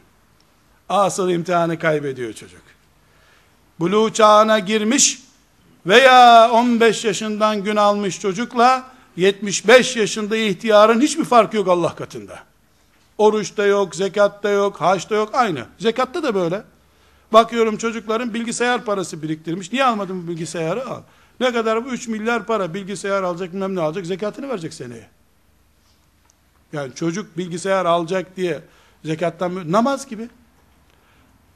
A: Asıl imtihanı kaybediyor çocuk. Buluğ çağına girmiş veya 15 yaşından gün almış çocukla 75 yaşında ihtiyarın hiçbir farkı yok Allah katında. Oruçta yok, zekatta yok, haçta yok aynı. Zekatta da böyle. Bakıyorum çocukların bilgisayar parası biriktirmiş. Niye almadın bu bilgisayarı? Al. Ne kadar bu? 3 milyar para bilgisayar alacak bilmem ne alacak. Zekatını verecek seneye. Yani çocuk bilgisayar alacak diye zekattan namaz gibi.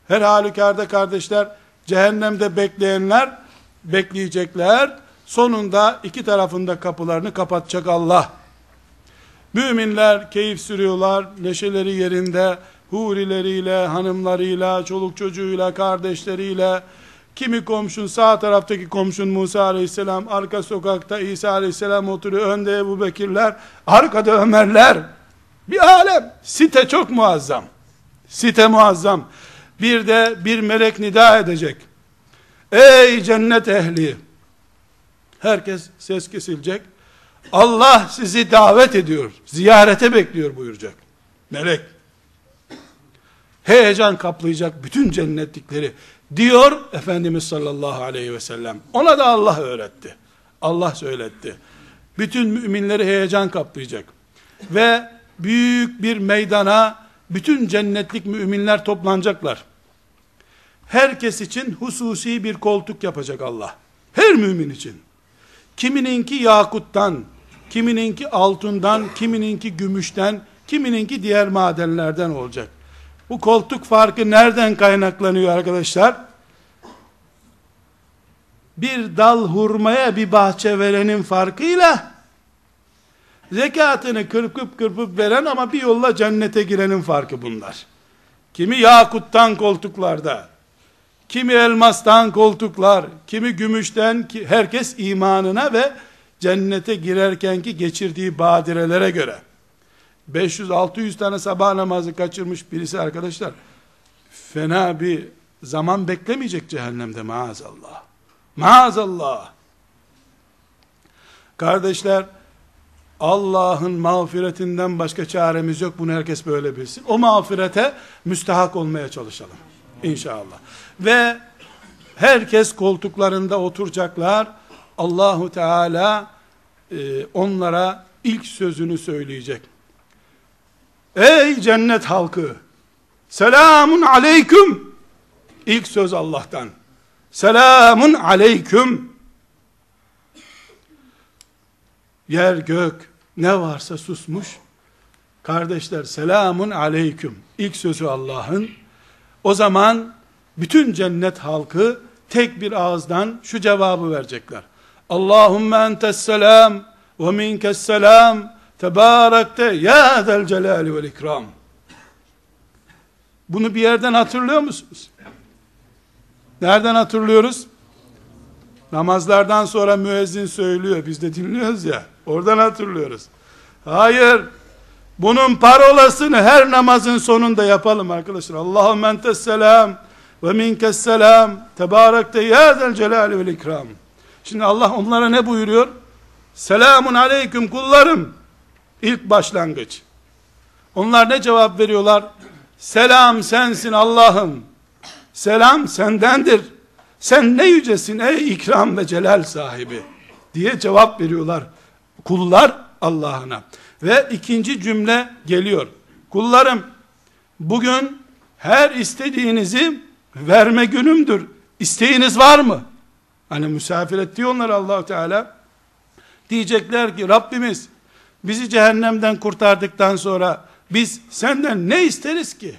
A: Her halükarda kardeşler cehennemde bekleyenler bekleyecekler. Sonunda iki tarafında kapılarını kapatacak Allah. Müminler keyif sürüyorlar, neşeleri yerinde, hurileriyle, hanımlarıyla, çoluk çocuğuyla, kardeşleriyle, kimi komşun sağ taraftaki komşun Musa aleyhisselam, arka sokakta İsa aleyhisselam oturuyor, önde Ebu Bekirler, arkada Ömerler, bir alem, site çok muazzam, site muazzam, bir de bir melek nida edecek, ey cennet ehli, herkes ses kesilecek, Allah sizi davet ediyor, ziyarete bekliyor buyuracak, melek, heyecan kaplayacak bütün cennetlikleri diyor Efendimiz sallallahu aleyhi ve sellem. Ona da Allah öğretti. Allah söyletti. Bütün müminleri heyecan kaplayacak. Ve büyük bir meydana bütün cennetlik müminler toplanacaklar. Herkes için hususi bir koltuk yapacak Allah. Her mümin için. Kimininki yakuttan, kimininki altından, kimininki gümüşten, kimininki diğer madenlerden olacak. Bu koltuk farkı nereden kaynaklanıyor arkadaşlar? Bir dal hurmaya bir bahçe verenin farkıyla zekatını kırpıp kırpıp veren ama bir yolla cennete girenin farkı bunlar. Kimi yakuttan koltuklarda, kimi elmastan koltuklar, kimi gümüşten, herkes imanına ve cennete girerkenki geçirdiği badirelere göre 500-600 tane sabah namazı kaçırmış birisi arkadaşlar fena bir zaman beklemeyecek cehennemde maazallah. Maazallah. Kardeşler Allah'ın mağfiretinden başka çaremiz yok. Bunu herkes böyle bilsin. O mağfirete müstahak olmaya çalışalım. İnşallah. Ve herkes koltuklarında oturacaklar. Allahu Teala e, onlara ilk sözünü söyleyecek. Ey cennet halkı! Selamun aleyküm! İlk söz Allah'tan. Selamun aleyküm! Yer gök ne varsa susmuş. Kardeşler selamun aleyküm. İlk sözü Allah'ın. O zaman bütün cennet halkı tek bir ağızdan şu cevabı verecekler. Allahümme entes selam ve minkes selam Tebarekte ya del celali vel ikram. Bunu bir yerden hatırlıyor musunuz? Nereden hatırlıyoruz? Namazlardan sonra müezzin söylüyor. Biz de dinliyoruz ya. Oradan hatırlıyoruz. Hayır. Bunun parolasını her namazın sonunda yapalım arkadaşlar. Allahümme entes selam ve minkes selam. Tebarekte ya zel celali vel ikram. Şimdi Allah onlara ne buyuruyor? Selamun aleyküm kullarım. İlk başlangıç. Onlar ne cevap veriyorlar? Selam sensin Allah'ım. Selam sendendir. Sen ne yücesin ey ikram ve celal sahibi diye cevap veriyorlar. Kullar Allah'ına. Ve ikinci cümle geliyor. Kullarım bugün her istediğinizi verme günümdür. İsteğiniz var mı? Hani misafir etti onları allah Teala. Diyecekler ki Rabbimiz bizi cehennemden kurtardıktan sonra biz senden ne isteriz ki?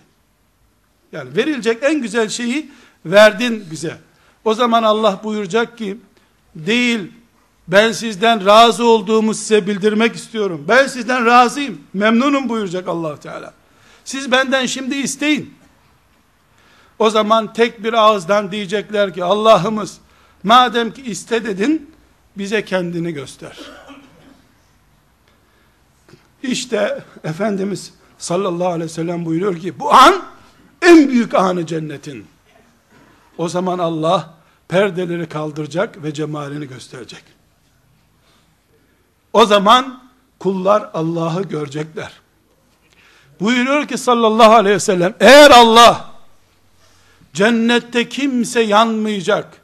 A: Yani verilecek en güzel şeyi verdin bize. O zaman Allah buyuracak ki değil ben sizden razı olduğumu size bildirmek istiyorum. Ben sizden razıyım. Memnunum buyuracak allah Teala. Siz benden şimdi isteyin. O zaman tek bir ağızdan diyecekler ki Allah'ımız madem ki iste dedin bize kendini göster. İşte Efendimiz sallallahu aleyhi ve sellem buyuruyor ki bu an en büyük anı cennetin. O zaman Allah perdeleri kaldıracak ve cemalini gösterecek. O zaman kullar Allah'ı görecekler. Buyuruyor ki sallallahu aleyhi ve sellem eğer Allah cennette kimse yanmayacak,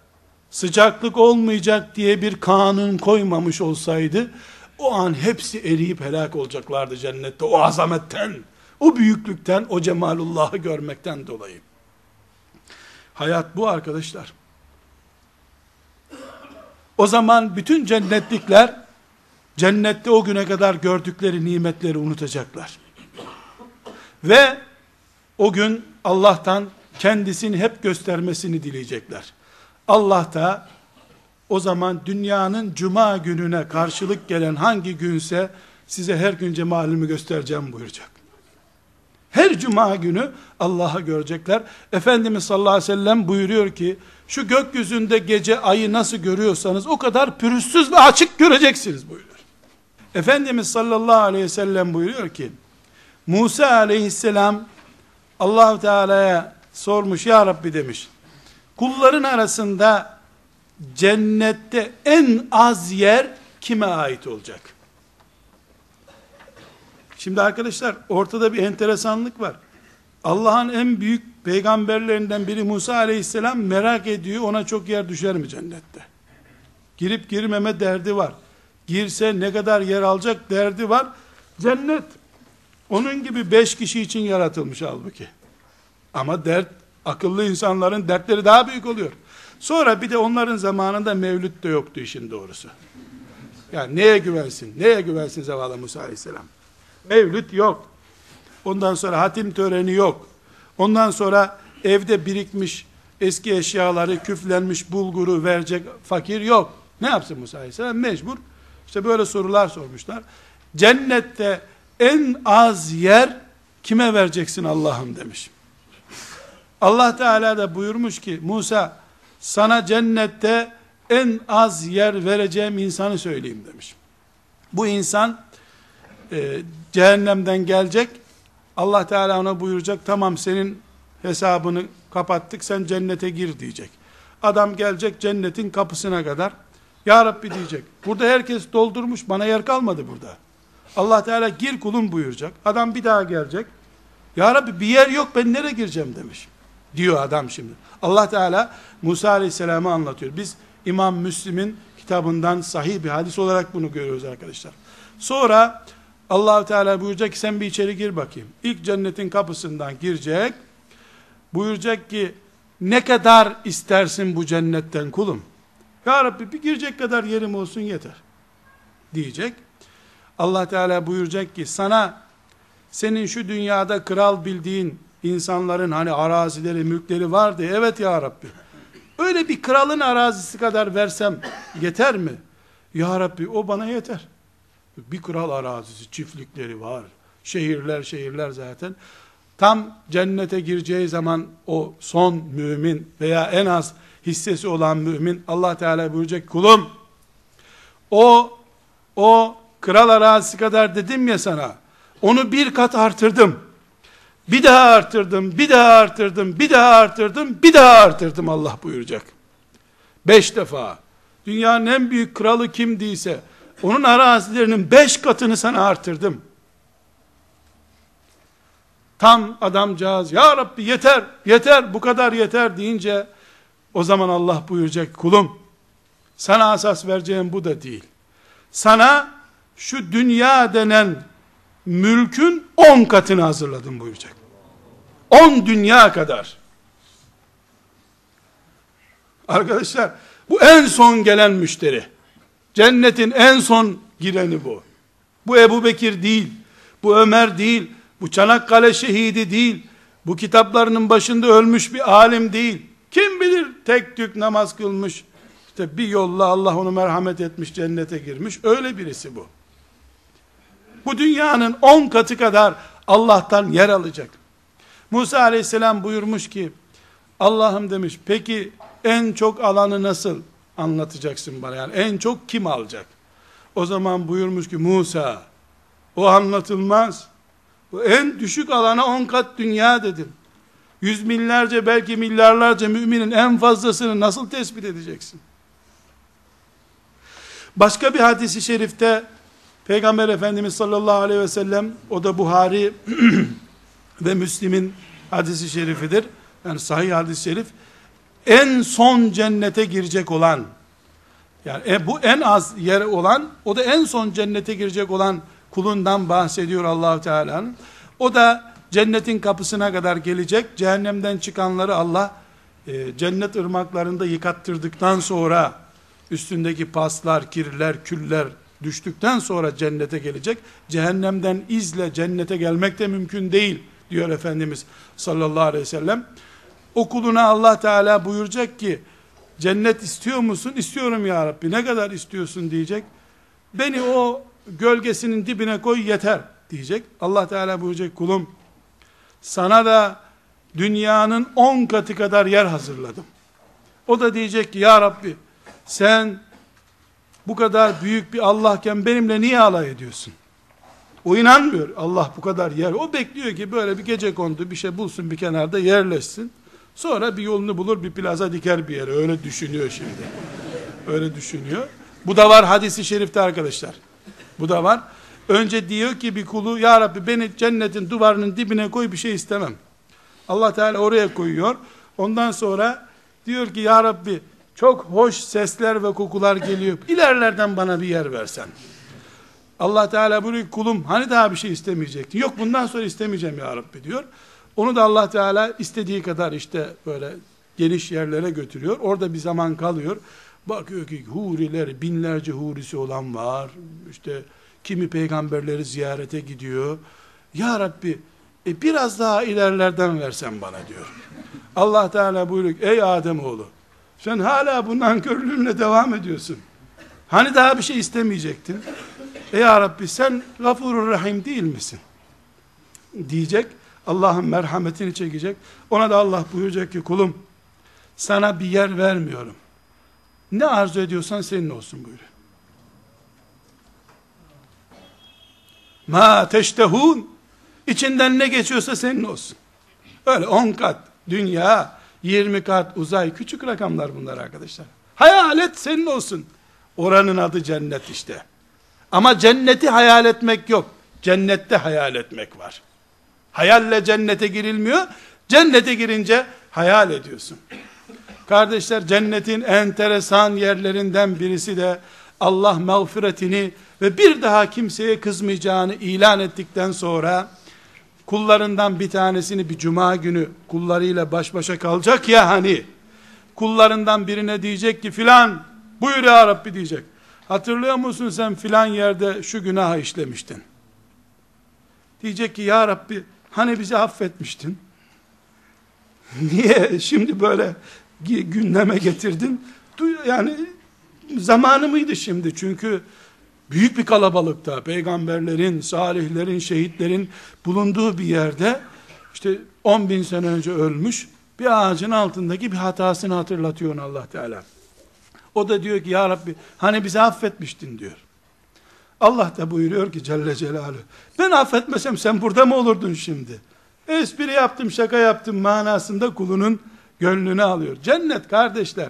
A: sıcaklık olmayacak diye bir kanun koymamış olsaydı o an hepsi eriyip helak olacaklardı cennette o azametten, o büyüklükten, o cemalullah'ı görmekten dolayı. Hayat bu arkadaşlar. O zaman bütün cennetlikler cennette o güne kadar gördükleri nimetleri unutacaklar. Ve o gün Allah'tan kendisini hep göstermesini dileyecekler. Allah da o zaman dünyanın cuma gününe karşılık gelen hangi günse size her gün cemalimi göstereceğim buyuracak. Her cuma günü Allah'ı görecekler. Efendimiz sallallahu aleyhi ve sellem buyuruyor ki şu gökyüzünde gece ayı nasıl görüyorsanız o kadar pürüzsüz ve açık göreceksiniz buyuruyor. Efendimiz sallallahu aleyhi ve sellem buyuruyor ki Musa aleyhisselam allah Teala'ya sormuş ya Rabbi demiş kulların arasında cennette en az yer kime ait olacak? Şimdi arkadaşlar ortada bir enteresanlık var. Allah'ın en büyük peygamberlerinden biri Musa aleyhisselam merak ediyor ona çok yer düşer mi cennette? Girip girmeme derdi var. Girse ne kadar yer alacak derdi var. Cennet onun gibi beş kişi için yaratılmış halbuki. Ama dert, akıllı insanların dertleri daha büyük oluyor. Sonra bir de onların zamanında mevlüt de yoktu işin doğrusu. Yani neye güvensin? Neye güvensin zavallı Musa aleyhisselam? Mevlüt yok. Ondan sonra hatim töreni yok. Ondan sonra evde birikmiş eski eşyaları, küflenmiş bulguru verecek fakir yok. Ne yapsın Musa aleyhisselam? Mecbur. İşte böyle sorular sormuşlar. Cennette en az yer kime vereceksin Allah'ım demiş. Allah Teala da buyurmuş ki Musa sana cennette en az yer vereceğim insanı söyleyeyim demiş. Bu insan e, cehennemden gelecek. Allah Teala ona buyuracak tamam senin hesabını kapattık sen cennete gir diyecek. Adam gelecek cennetin kapısına kadar Ya Rabbi diyecek. Burada herkes doldurmuş bana yer kalmadı burada. Allah Teala gir kulum buyuracak. Adam bir daha gelecek. Ya Rabbi bir yer yok ben nereye gireceğim demiş. Diyor adam şimdi. Allah Teala Musa Aleyhisselam'ı anlatıyor. Biz İmam Müslim'in kitabından sahih bir hadis olarak bunu görüyoruz arkadaşlar. Sonra allah Teala buyuracak ki sen bir içeri gir bakayım. İlk cennetin kapısından girecek. Buyuracak ki ne kadar istersin bu cennetten kulum? Ya Rabbi bir girecek kadar yerim olsun yeter. Diyecek. Allah Teala buyuracak ki sana senin şu dünyada kral bildiğin insanların hani arazileri, mülkleri vardı. Evet ya Rabbi. Öyle bir kralın arazisi kadar versem yeter mi? Ya Rabbi o bana yeter. Bir kral arazisi, çiftlikleri var. Şehirler, şehirler zaten. Tam cennete gireceği zaman o son mümin veya en az hissesi olan mümin Allah Teala buyuracak kulum o o kral arazisi kadar dedim ya sana onu bir kat artırdım bir daha artırdım, bir daha artırdım, bir daha artırdım, bir daha artırdım Allah buyuracak. Beş defa. Dünyanın en büyük kralı kimdiyse, onun arazilerinin beş katını sana artırdım. Tam adamcağız, Ya Rabbi yeter, yeter, bu kadar yeter deyince, o zaman Allah buyuracak, kulum, sana asas vereceğim bu da değil. Sana şu dünya denen mülkün on katını hazırladım buyuracak. On dünya kadar. Arkadaşlar bu en son gelen müşteri. Cennetin en son gireni bu. Bu Ebu Bekir değil. Bu Ömer değil. Bu Çanakkale şehidi değil. Bu kitaplarının başında ölmüş bir alim değil. Kim bilir tek tük namaz kılmış. İşte bir yolla Allah onu merhamet etmiş cennete girmiş. Öyle birisi bu. Bu dünyanın on katı kadar Allah'tan yer alacak. Musa aleyhisselam buyurmuş ki, Allah'ım demiş peki en çok alanı nasıl anlatacaksın bana yani en çok kim alacak? O zaman buyurmuş ki Musa o anlatılmaz. Bu en düşük alana on kat dünya dedin. Yüz binlerce belki milyarlarca müminin en fazlasını nasıl tespit edeceksin? Başka bir hadisi şerifte Peygamber Efendimiz sallallahu aleyhi ve sellem o da Buhari ve Müslim'in hadisi şerifidir. Yani sahih hadis-i şerif en son cennete girecek olan yani e, bu en az yer olan o da en son cennete girecek olan kulundan bahsediyor Allahu Teala'nın. O da cennetin kapısına kadar gelecek. Cehennemden çıkanları Allah e, cennet ırmaklarında yıkattırdıktan sonra üstündeki paslar, kirler, küller düştükten sonra cennete gelecek. Cehennemden izle cennete gelmek de mümkün değil diyor Efendimiz sallallahu aleyhi ve sellem. O kuluna Allah Teala buyuracak ki cennet istiyor musun? İstiyorum ya Rabbi. Ne kadar istiyorsun diyecek. Beni o gölgesinin dibine koy yeter diyecek. Allah Teala buyuracak kulum sana da dünyanın on katı kadar yer hazırladım. O da diyecek ki ya Rabbi sen bu kadar büyük bir Allah'ken benimle niye alay ediyorsun? O inanmıyor. Allah bu kadar yer. O bekliyor ki böyle bir gece kondu bir şey bulsun bir kenarda yerleşsin. Sonra bir yolunu bulur bir plaza diker bir yere. Öyle düşünüyor şimdi. Öyle düşünüyor. Bu da var hadisi şerifte arkadaşlar. Bu da var. Önce diyor ki bir kulu ya Rabbi beni cennetin duvarının dibine koy bir şey istemem. Allah Teala oraya koyuyor. Ondan sonra diyor ki ya Rabbi çok hoş sesler ve kokular geliyor. İlerlerden bana bir yer versen. Allah Teala buyuruyor kulum hani daha bir şey istemeyecektin. Yok bundan sonra istemeyeceğim ya Rabbi diyor. Onu da Allah Teala istediği kadar işte böyle geniş yerlere götürüyor. Orada bir zaman kalıyor. Bakıyor ki huriler binlerce hurisi olan var. İşte kimi peygamberleri ziyarete gidiyor. Ya Rabbi e, biraz daha ilerlerden versen bana diyor. Allah Teala buyuruyor ey Adem oğlu sen hala bundan körlüğünle devam ediyorsun. Hani daha bir şey istemeyecektin? E ya Rabbi sen gafurur rahim değil misin? Diyecek. Allah'ın merhametini çekecek. Ona da Allah buyuracak ki kulum sana bir yer vermiyorum. Ne arzu ediyorsan senin olsun buyuruyor. Ma teştehun içinden ne geçiyorsa senin olsun. Öyle on kat dünya, yirmi kat uzay küçük rakamlar bunlar arkadaşlar. Hayal et senin olsun. Oranın adı cennet işte. Ama cenneti hayal etmek yok. Cennette hayal etmek var. Hayalle cennete girilmiyor. Cennete girince hayal ediyorsun. Kardeşler cennetin enteresan yerlerinden birisi de Allah mağfiretini ve bir daha kimseye kızmayacağını ilan ettikten sonra kullarından bir tanesini bir cuma günü kullarıyla baş başa kalacak ya hani kullarından birine diyecek ki filan buyur ya Rabbi diyecek. Hatırlıyor musun sen filan yerde şu günah işlemiştin. Diyecek ki ya Rabbi hani bizi affetmiştin. Niye şimdi böyle gündeme getirdin? Yani zamanı mıydı şimdi? Çünkü büyük bir kalabalıkta peygamberlerin, salihlerin, şehitlerin bulunduğu bir yerde işte 10 bin sene önce ölmüş bir ağacın altındaki bir hatasını hatırlatıyor Allah Teala. O da diyor ki ya Rabbi hani bizi affetmiştin diyor. Allah da buyuruyor ki Celle Celaluhu ben affetmesem sen burada mı olurdun şimdi? Espri yaptım şaka yaptım manasında kulunun gönlünü alıyor. Cennet kardeşler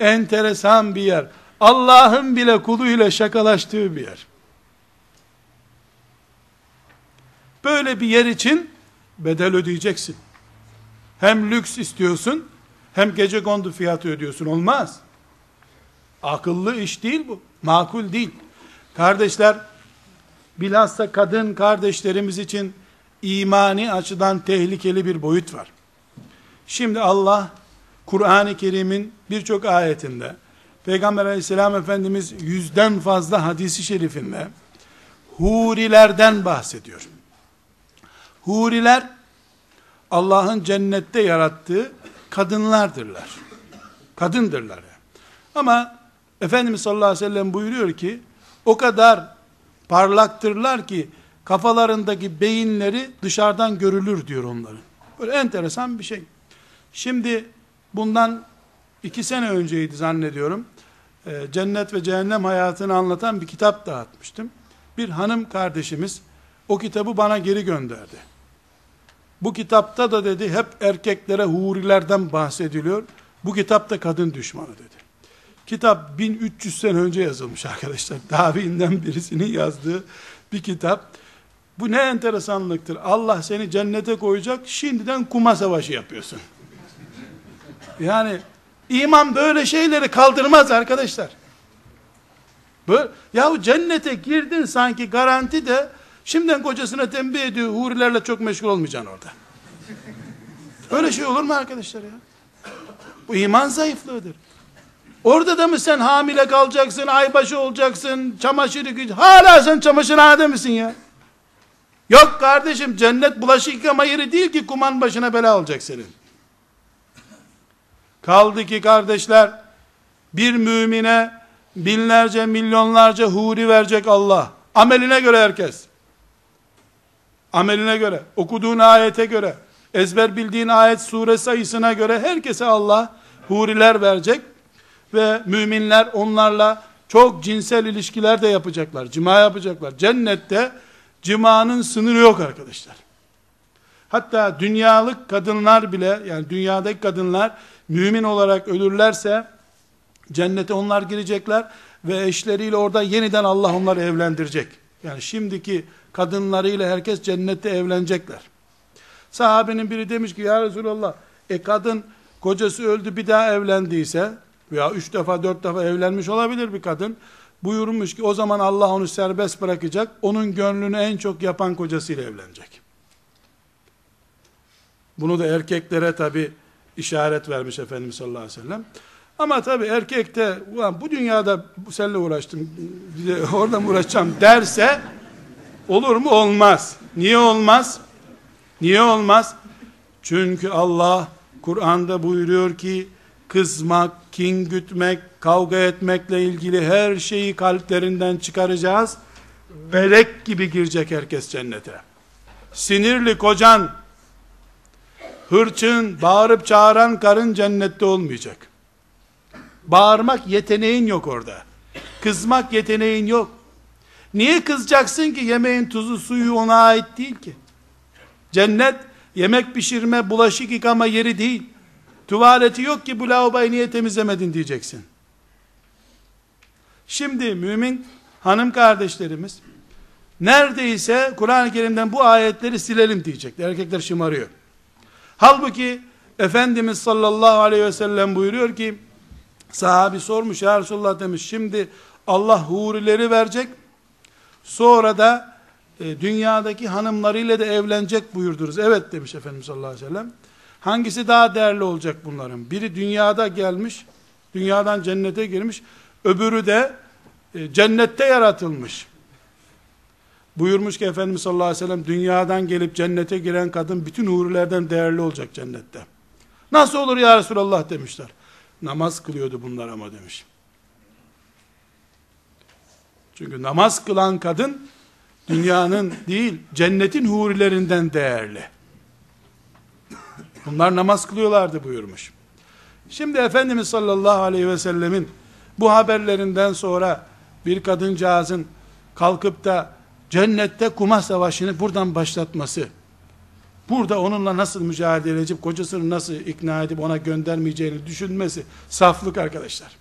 A: enteresan bir yer. Allah'ın bile kuluyla şakalaştığı bir yer. Böyle bir yer için bedel ödeyeceksin. Hem lüks istiyorsun, hem gece kondu fiyatı ödüyorsun. Olmaz. Akıllı iş değil bu. Makul değil. Kardeşler, bilhassa kadın kardeşlerimiz için imani açıdan tehlikeli bir boyut var. Şimdi Allah, Kur'an-ı Kerim'in birçok ayetinde, Peygamber aleyhisselam Efendimiz yüzden fazla hadisi şerifinde, hurilerden bahsediyor. Huriler, Allah'ın cennette yarattığı kadınlardırlar. Kadındırlar. Ama Efendimiz sallallahu aleyhi ve sellem buyuruyor ki, o kadar parlaktırlar ki, kafalarındaki beyinleri dışarıdan görülür diyor onların. Böyle enteresan bir şey. Şimdi bundan iki sene önceydi zannediyorum. Ee, cennet ve cehennem hayatını anlatan bir kitap dağıtmıştım. Bir hanım kardeşimiz o kitabı bana geri gönderdi. Bu kitapta da dedi hep erkeklere hurilerden bahsediliyor. Bu kitapta kadın düşmanı dedi. Kitap 1300 sene önce yazılmış arkadaşlar. Tabiinden birisinin yazdığı bir kitap. Bu ne enteresanlıktır. Allah seni cennete koyacak, şimdiden kuma savaşı yapıyorsun. Yani iman böyle şeyleri kaldırmaz arkadaşlar. Böyle, yahu cennete girdin sanki garanti de şimdiden kocasına tembih ediyor. Hurilerle çok meşgul olmayacaksın orada. Böyle şey olur mu arkadaşlar ya? Bu iman zayıflığıdır. Orada da mı sen hamile kalacaksın, aybaşı olacaksın, çamaşır yıkayacaksın? Hala sen çamaşırhanede misin ya? Yok kardeşim cennet bulaşık yıkama yeri değil ki kuman başına bela olacak senin. Kaldı ki kardeşler bir mümine binlerce milyonlarca huri verecek Allah. Ameline göre herkes. Ameline göre, okuduğun ayete göre, ezber bildiğin ayet sure sayısına göre herkese Allah huriler verecek ve müminler onlarla çok cinsel ilişkiler de yapacaklar. Cima yapacaklar. Cennette cimanın sınırı yok arkadaşlar. Hatta dünyalık kadınlar bile yani dünyadaki kadınlar mümin olarak ölürlerse cennete onlar girecekler ve eşleriyle orada yeniden Allah onları evlendirecek. Yani şimdiki kadınlarıyla herkes cennette evlenecekler. Sahabenin biri demiş ki ya Resulallah e kadın kocası öldü bir daha evlendiyse veya üç defa dört defa evlenmiş olabilir bir kadın buyurmuş ki o zaman Allah onu serbest bırakacak onun gönlünü en çok yapan kocasıyla evlenecek. Bunu da erkeklere tabi işaret vermiş Efendimiz sallallahu aleyhi ve sellem. Ama tabi erkekte ulan bu dünyada seninle uğraştım oradan uğraşacağım derse olur mu? Olmaz. Niye olmaz? Niye olmaz? Çünkü Allah Kur'an'da buyuruyor ki kızmak, kin gütmek, kavga etmekle ilgili her şeyi kalplerinden çıkaracağız. Belek gibi girecek herkes cennete. Sinirli kocan, hırçın, bağırıp çağıran karın cennette olmayacak. Bağırmak yeteneğin yok orada. Kızmak yeteneğin yok. Niye kızacaksın ki yemeğin tuzu suyu ona ait değil ki? Cennet yemek pişirme, bulaşık yıkama yeri değil. Tuvaleti yok ki bu lavaboyu niye temizlemedin diyeceksin. Şimdi mümin hanım kardeşlerimiz neredeyse Kur'an-ı Kerim'den bu ayetleri silelim diyecekler. Erkekler şımarıyor. Halbuki Efendimiz sallallahu aleyhi ve sellem buyuruyor ki sahabi sormuş ya Resulullah demiş şimdi Allah hurileri verecek sonra da e, dünyadaki hanımlarıyla da evlenecek buyurdunuz. Evet demiş Efendimiz sallallahu aleyhi ve sellem. Hangisi daha değerli olacak bunların? Biri dünyada gelmiş, dünyadan cennete girmiş, öbürü de e, cennette yaratılmış. Buyurmuş ki Efendimiz sallallahu aleyhi ve sellem, dünyadan gelip cennete giren kadın bütün hurilerden değerli olacak cennette. Nasıl olur ya Resulallah demişler. Namaz kılıyordu bunlar ama demiş. Çünkü namaz kılan kadın, dünyanın değil, cennetin hurilerinden değerli. Bunlar namaz kılıyorlardı buyurmuş. Şimdi Efendimiz sallallahu aleyhi ve sellemin bu haberlerinden sonra bir kadıncağızın kalkıp da cennette kuma savaşını buradan başlatması, burada onunla nasıl mücadele edip kocasını nasıl ikna edip ona göndermeyeceğini düşünmesi saflık arkadaşlar.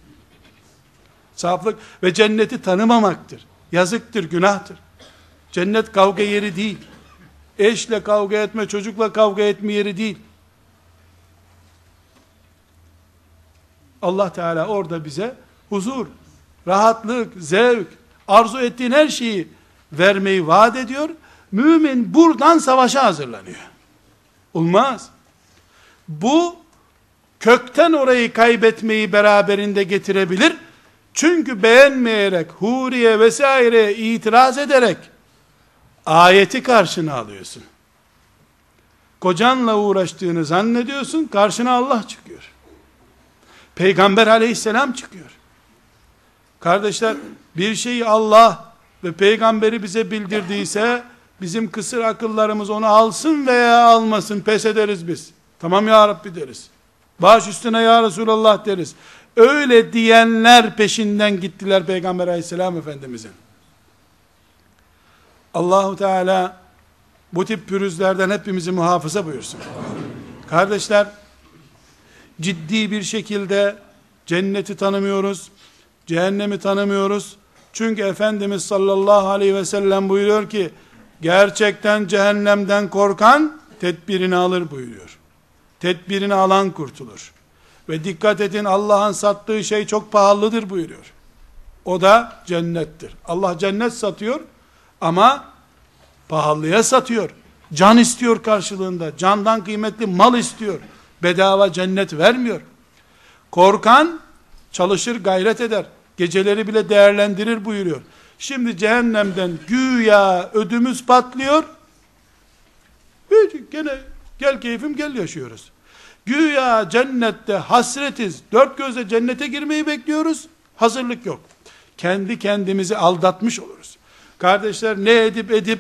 A: Saflık ve cenneti tanımamaktır. Yazıktır, günahtır. Cennet kavga yeri değil. Eşle kavga etme, çocukla kavga etme yeri değil. Allah Teala orada bize huzur, rahatlık, zevk, arzu ettiğin her şeyi vermeyi vaat ediyor. Mümin buradan savaşa hazırlanıyor. Olmaz. Bu kökten orayı kaybetmeyi beraberinde getirebilir. Çünkü beğenmeyerek, huriye vesaire itiraz ederek ayeti karşına alıyorsun. Kocanla uğraştığını zannediyorsun, karşına Allah çıkıyor. Peygamber aleyhisselam çıkıyor. Kardeşler bir şeyi Allah ve peygamberi bize bildirdiyse bizim kısır akıllarımız onu alsın veya almasın pes ederiz biz. Tamam ya Rabbi deriz. Baş üstüne ya Resulallah deriz. Öyle diyenler peşinden gittiler Peygamber aleyhisselam efendimizin. Allahu Teala bu tip pürüzlerden hepimizi muhafaza buyursun. Kardeşler, ciddi bir şekilde cenneti tanımıyoruz, cehennemi tanımıyoruz. Çünkü Efendimiz sallallahu aleyhi ve sellem buyuruyor ki, gerçekten cehennemden korkan tedbirini alır buyuruyor. Tedbirini alan kurtulur. Ve dikkat edin Allah'ın sattığı şey çok pahalıdır buyuruyor. O da cennettir. Allah cennet satıyor ama pahalıya satıyor. Can istiyor karşılığında. Candan kıymetli mal istiyor. Bedava cennet vermiyor. Korkan çalışır gayret eder. Geceleri bile değerlendirir buyuruyor. Şimdi cehennemden güya ödümüz patlıyor. Gene gel keyfim gel yaşıyoruz. Güya cennette hasretiz. Dört gözle cennete girmeyi bekliyoruz. Hazırlık yok. Kendi kendimizi aldatmış oluruz. Kardeşler ne edip edip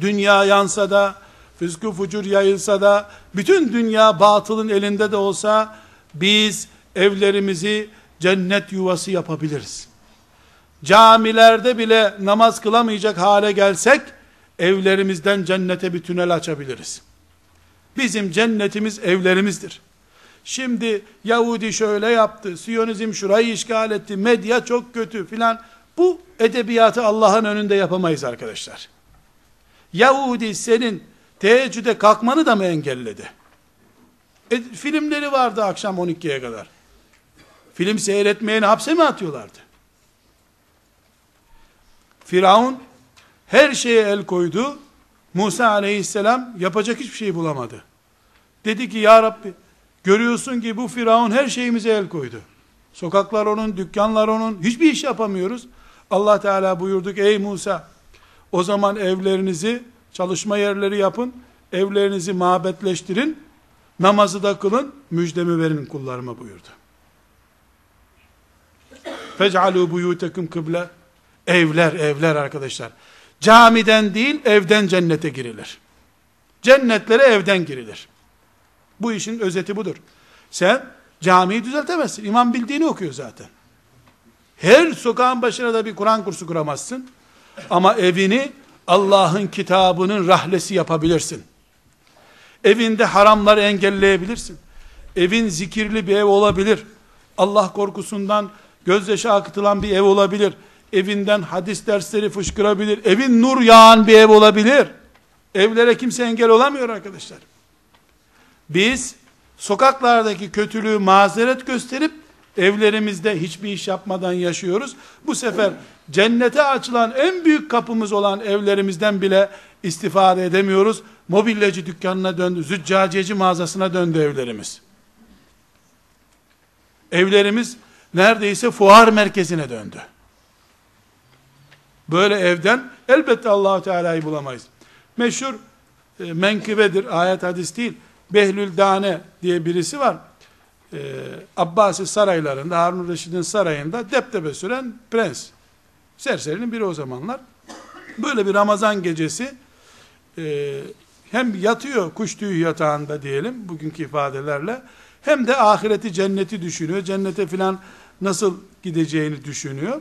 A: dünya yansa da fıskı fucur yayılsa da bütün dünya batılın elinde de olsa biz evlerimizi cennet yuvası yapabiliriz. Camilerde bile namaz kılamayacak hale gelsek evlerimizden cennete bir tünel açabiliriz. Bizim cennetimiz evlerimizdir. Şimdi Yahudi şöyle yaptı, Siyonizm şurayı işgal etti, medya çok kötü filan. Bu edebiyatı Allah'ın önünde yapamayız arkadaşlar. Yahudi senin teheccüde kalkmanı da mı engelledi? E, filmleri vardı akşam 12'ye kadar. Film seyretmeyeni hapse mi atıyorlardı? Firavun her şeye el koydu. Musa aleyhisselam yapacak hiçbir şey bulamadı. Dedi ki ya Rabbi görüyorsun ki bu Firavun her şeyimize el koydu. Sokaklar onun, dükkanlar onun, hiçbir iş yapamıyoruz. Allah Teala buyurduk ey Musa o zaman evlerinizi çalışma yerleri yapın, evlerinizi mabetleştirin, namazı da kılın, müjdemi verin kullarıma buyurdu. Fec'alû buyûtekum kıble. Evler, evler arkadaşlar. Camiden değil, evden cennete girilir. Cennetlere evden girilir. Bu işin özeti budur. Sen camiyi düzeltemezsin. İmam bildiğini okuyor zaten. Her sokağın başına da bir Kur'an kursu kuramazsın. Ama evini Allah'ın kitabının rahlesi yapabilirsin. Evinde haramları engelleyebilirsin. Evin zikirli bir ev olabilir. Allah korkusundan gözyaşı akıtılan bir ev olabilir. Evinden hadis dersleri fışkırabilir. Evin nur yağan bir ev olabilir. Evlere kimse engel olamıyor arkadaşlar. Biz sokaklardaki kötülüğü mazeret gösterip evlerimizde hiçbir iş yapmadan yaşıyoruz. Bu sefer cennete açılan en büyük kapımız olan evlerimizden bile istifade edemiyoruz. Mobilyacı dükkanına döndü, züccaciyeci mağazasına döndü evlerimiz. Evlerimiz neredeyse fuar merkezine döndü. Böyle evden elbette allah Teala'yı bulamayız. Meşhur e, menkıbedir, ayet hadis değil. Behlül Dane diye birisi var. E, Abbasi saraylarında, Harun Reşid'in sarayında deptebe süren prens. Serserinin biri o zamanlar. Böyle bir Ramazan gecesi e, hem yatıyor kuş tüyü yatağında diyelim bugünkü ifadelerle hem de ahireti cenneti düşünüyor. Cennete filan nasıl gideceğini düşünüyor.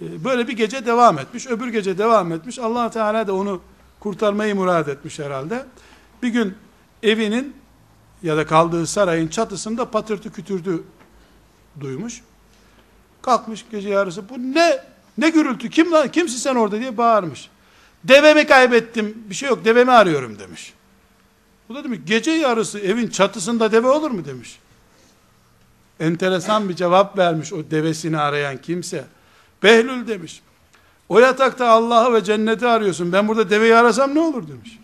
A: E, böyle bir gece devam etmiş. Öbür gece devam etmiş. allah Teala da onu kurtarmayı murad etmiş herhalde. Bir gün evinin ya da kaldığı sarayın çatısında patırtı kütürdü duymuş. Kalkmış gece yarısı bu ne ne gürültü kim lan kimsin sen orada diye bağırmış. Devemi kaybettim bir şey yok devemi arıyorum demiş. Bu da demiş gece yarısı evin çatısında deve olur mu demiş. Enteresan bir cevap vermiş o devesini arayan kimse. Behlül demiş. O yatakta Allah'ı ve cenneti arıyorsun. Ben burada deveyi arasam ne olur demiş.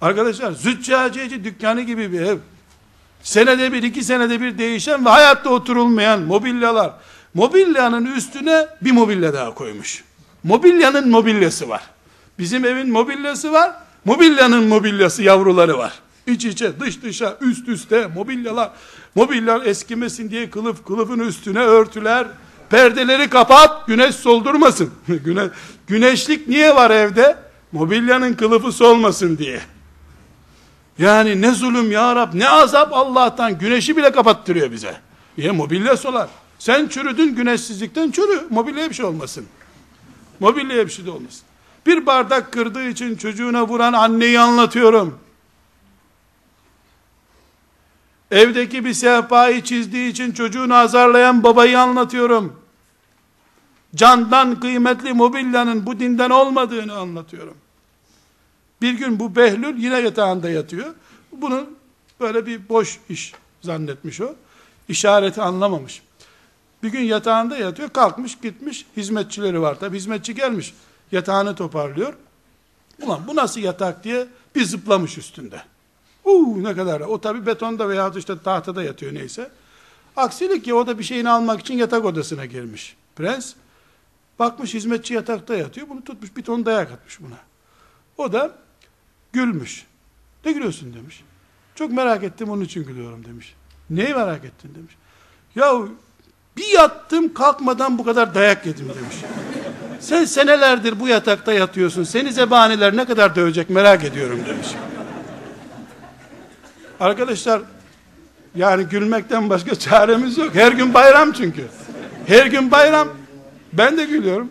A: Arkadaşlar züccaciyeci dükkanı gibi bir ev. Senede bir, iki senede bir değişen ve hayatta oturulmayan mobilyalar. Mobilyanın üstüne bir mobilya daha koymuş. Mobilyanın mobilyası var. Bizim evin mobilyası var. Mobilyanın mobilyası yavruları var. İç içe, dış dışa, üst üste mobilyalar. Mobilyalar eskimesin diye kılıf, kılıfın üstüne örtüler. Perdeleri kapat, güneş soldurmasın. Güne, güneşlik niye var evde? Mobilyanın kılıfı solmasın diye. Yani ne zulüm ya Rab, ne azap Allah'tan. Güneşi bile kapattırıyor bize. Niye? Mobilya solar. Sen çürüdün güneşsizlikten çürü. Mobilyaya bir şey olmasın. Mobilyaya bir şey de olmasın. Bir bardak kırdığı için çocuğuna vuran anneyi anlatıyorum. Evdeki bir sehpayı çizdiği için çocuğunu azarlayan babayı anlatıyorum. Candan kıymetli mobilyanın bu dinden olmadığını anlatıyorum. Bir gün bu Behlül yine yatağında yatıyor. Bunu böyle bir boş iş zannetmiş o. İşareti anlamamış. Bir gün yatağında yatıyor, kalkmış gitmiş, hizmetçileri var tabi, hizmetçi gelmiş, yatağını toparlıyor. Ulan bu nasıl yatak diye bir zıplamış üstünde. Uuu ne kadar, o tabi betonda veya işte tahtada yatıyor neyse. Aksilik ya o da bir şeyini almak için yatak odasına girmiş. Prens, bakmış hizmetçi yatakta yatıyor, bunu tutmuş bir ton dayak atmış buna. O da gülmüş. Ne gülüyorsun demiş. Çok merak ettim onun için gülüyorum demiş. Neyi merak ettin demiş. Ya bir yattım kalkmadan bu kadar dayak yedim demiş. Sen senelerdir bu yatakta yatıyorsun. Seni zebaniler ne kadar dövecek merak ediyorum demiş. Arkadaşlar yani gülmekten başka çaremiz yok. Her gün bayram çünkü. Her gün bayram. Ben de gülüyorum.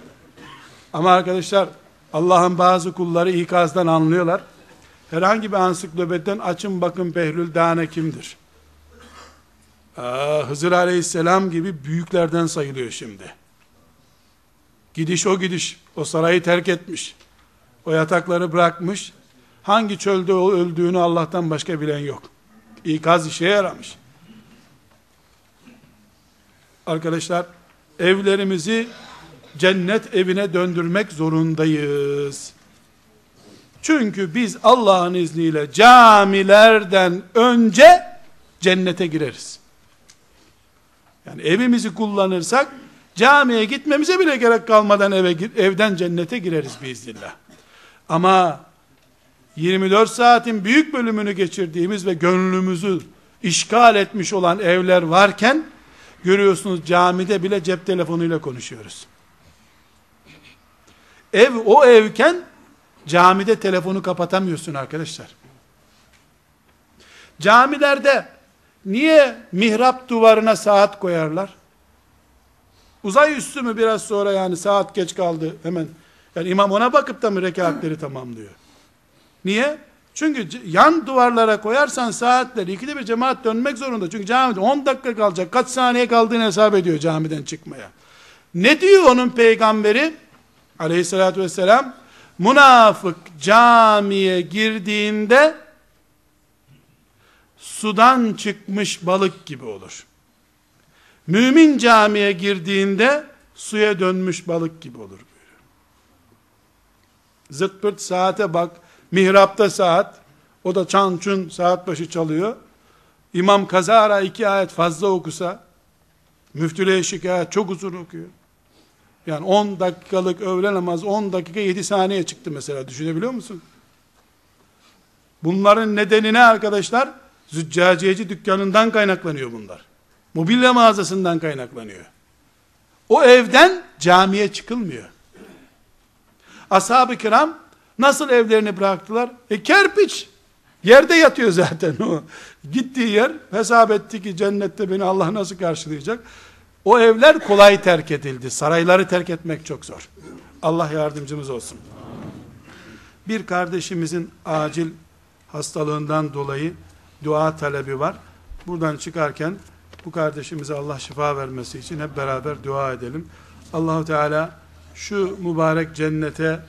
A: Ama arkadaşlar Allah'ın bazı kulları ikazdan anlıyorlar. Herhangi bir ansiklopediden açın bakın Behlül Dane kimdir? Aa, Hızır Aleyhisselam gibi büyüklerden sayılıyor şimdi. Gidiş o gidiş. O sarayı terk etmiş. O yatakları bırakmış. Hangi çölde öldüğünü Allah'tan başka bilen yok. İkaz işe yaramış. Arkadaşlar evlerimizi cennet evine döndürmek zorundayız. Çünkü biz Allah'ın izniyle camilerden önce cennete gireriz. Yani evimizi kullanırsak camiye gitmemize bile gerek kalmadan eve evden cennete gireriz biiznillah. Ama 24 saatin büyük bölümünü geçirdiğimiz ve gönlümüzü işgal etmiş olan evler varken görüyorsunuz camide bile cep telefonuyla konuşuyoruz. Ev o evken camide telefonu kapatamıyorsun arkadaşlar. Camilerde niye mihrap duvarına saat koyarlar? Uzay üstü mü biraz sonra yani saat geç kaldı hemen. Yani imam ona bakıp da mı rekatleri tamamlıyor? Niye? Çünkü yan duvarlara koyarsan saatleri ikide bir cemaat dönmek zorunda. Çünkü camide 10 dakika kalacak. Kaç saniye kaldığını hesap ediyor camiden çıkmaya. Ne diyor onun peygamberi? Aleyhissalatü vesselam münafık camiye girdiğinde sudan çıkmış balık gibi olur. Mümin camiye girdiğinde suya dönmüş balık gibi olur. Zırt pırt saate bak, mihrapta saat, o da çan çun saat başı çalıyor. İmam kazara iki ayet fazla okusa, müftülüğe şikayet çok uzun okuyor. Yani 10 dakikalık öğle namazı 10 dakika 7 saniye çıktı mesela düşünebiliyor musun? Bunların nedeni ne arkadaşlar? Züccaciyeci dükkanından kaynaklanıyor bunlar. Mobilya mağazasından kaynaklanıyor. O evden camiye çıkılmıyor. Ashab-ı kiram nasıl evlerini bıraktılar? E kerpiç. Yerde yatıyor zaten o. Gittiği yer hesap etti ki cennette beni Allah nasıl karşılayacak? O evler kolay terk edildi. Sarayları terk etmek çok zor. Allah yardımcımız olsun. Bir kardeşimizin acil hastalığından dolayı dua talebi var. Buradan çıkarken bu kardeşimize Allah şifa vermesi için hep beraber dua edelim. Allahu Teala şu mübarek cennete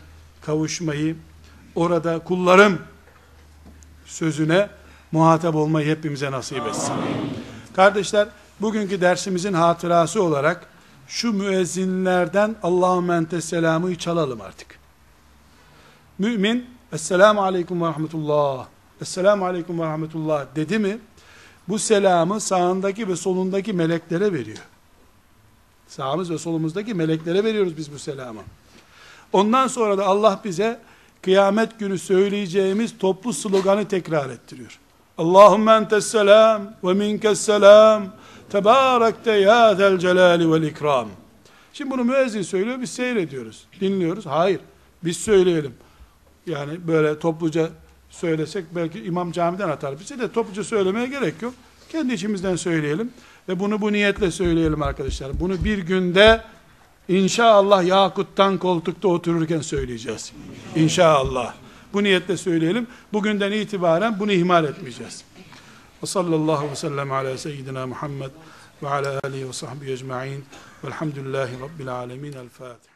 A: kavuşmayı, orada kullarım sözüne muhatap olmayı hepimize nasip etsin. Kardeşler, bugünkü dersimizin hatırası olarak şu müezzinlerden Allahümme entes selamı çalalım artık. Mümin, Esselamu Aleyküm ve Rahmetullah, Esselamu Aleyküm ve Rahmetullah dedi mi, bu selamı sağındaki ve solundaki meleklere veriyor. Sağımız ve solumuzdaki meleklere veriyoruz biz bu selamı. Ondan sonra da Allah bize kıyamet günü söyleyeceğimiz toplu sloganı tekrar ettiriyor. Allahümme entes selam ve minkes selam tebarekte ya zel celali vel ikram. Şimdi bunu müezzin söylüyor biz seyrediyoruz, dinliyoruz. Hayır biz söyleyelim. Yani böyle topluca söylesek belki imam camiden atar bizi de topluca söylemeye gerek yok. Kendi içimizden söyleyelim ve bunu bu niyetle söyleyelim arkadaşlar. Bunu bir günde inşallah Yakut'tan koltukta otururken söyleyeceğiz. İnşallah. Bu niyetle söyleyelim. Bugünden itibaren bunu ihmal etmeyeceğiz. Ve sallallahu ve sellem ala seyyidina Muhammed ve ala alihi ve sahbihi ecma'in velhamdülillahi rabbil alemin. El Fatiha.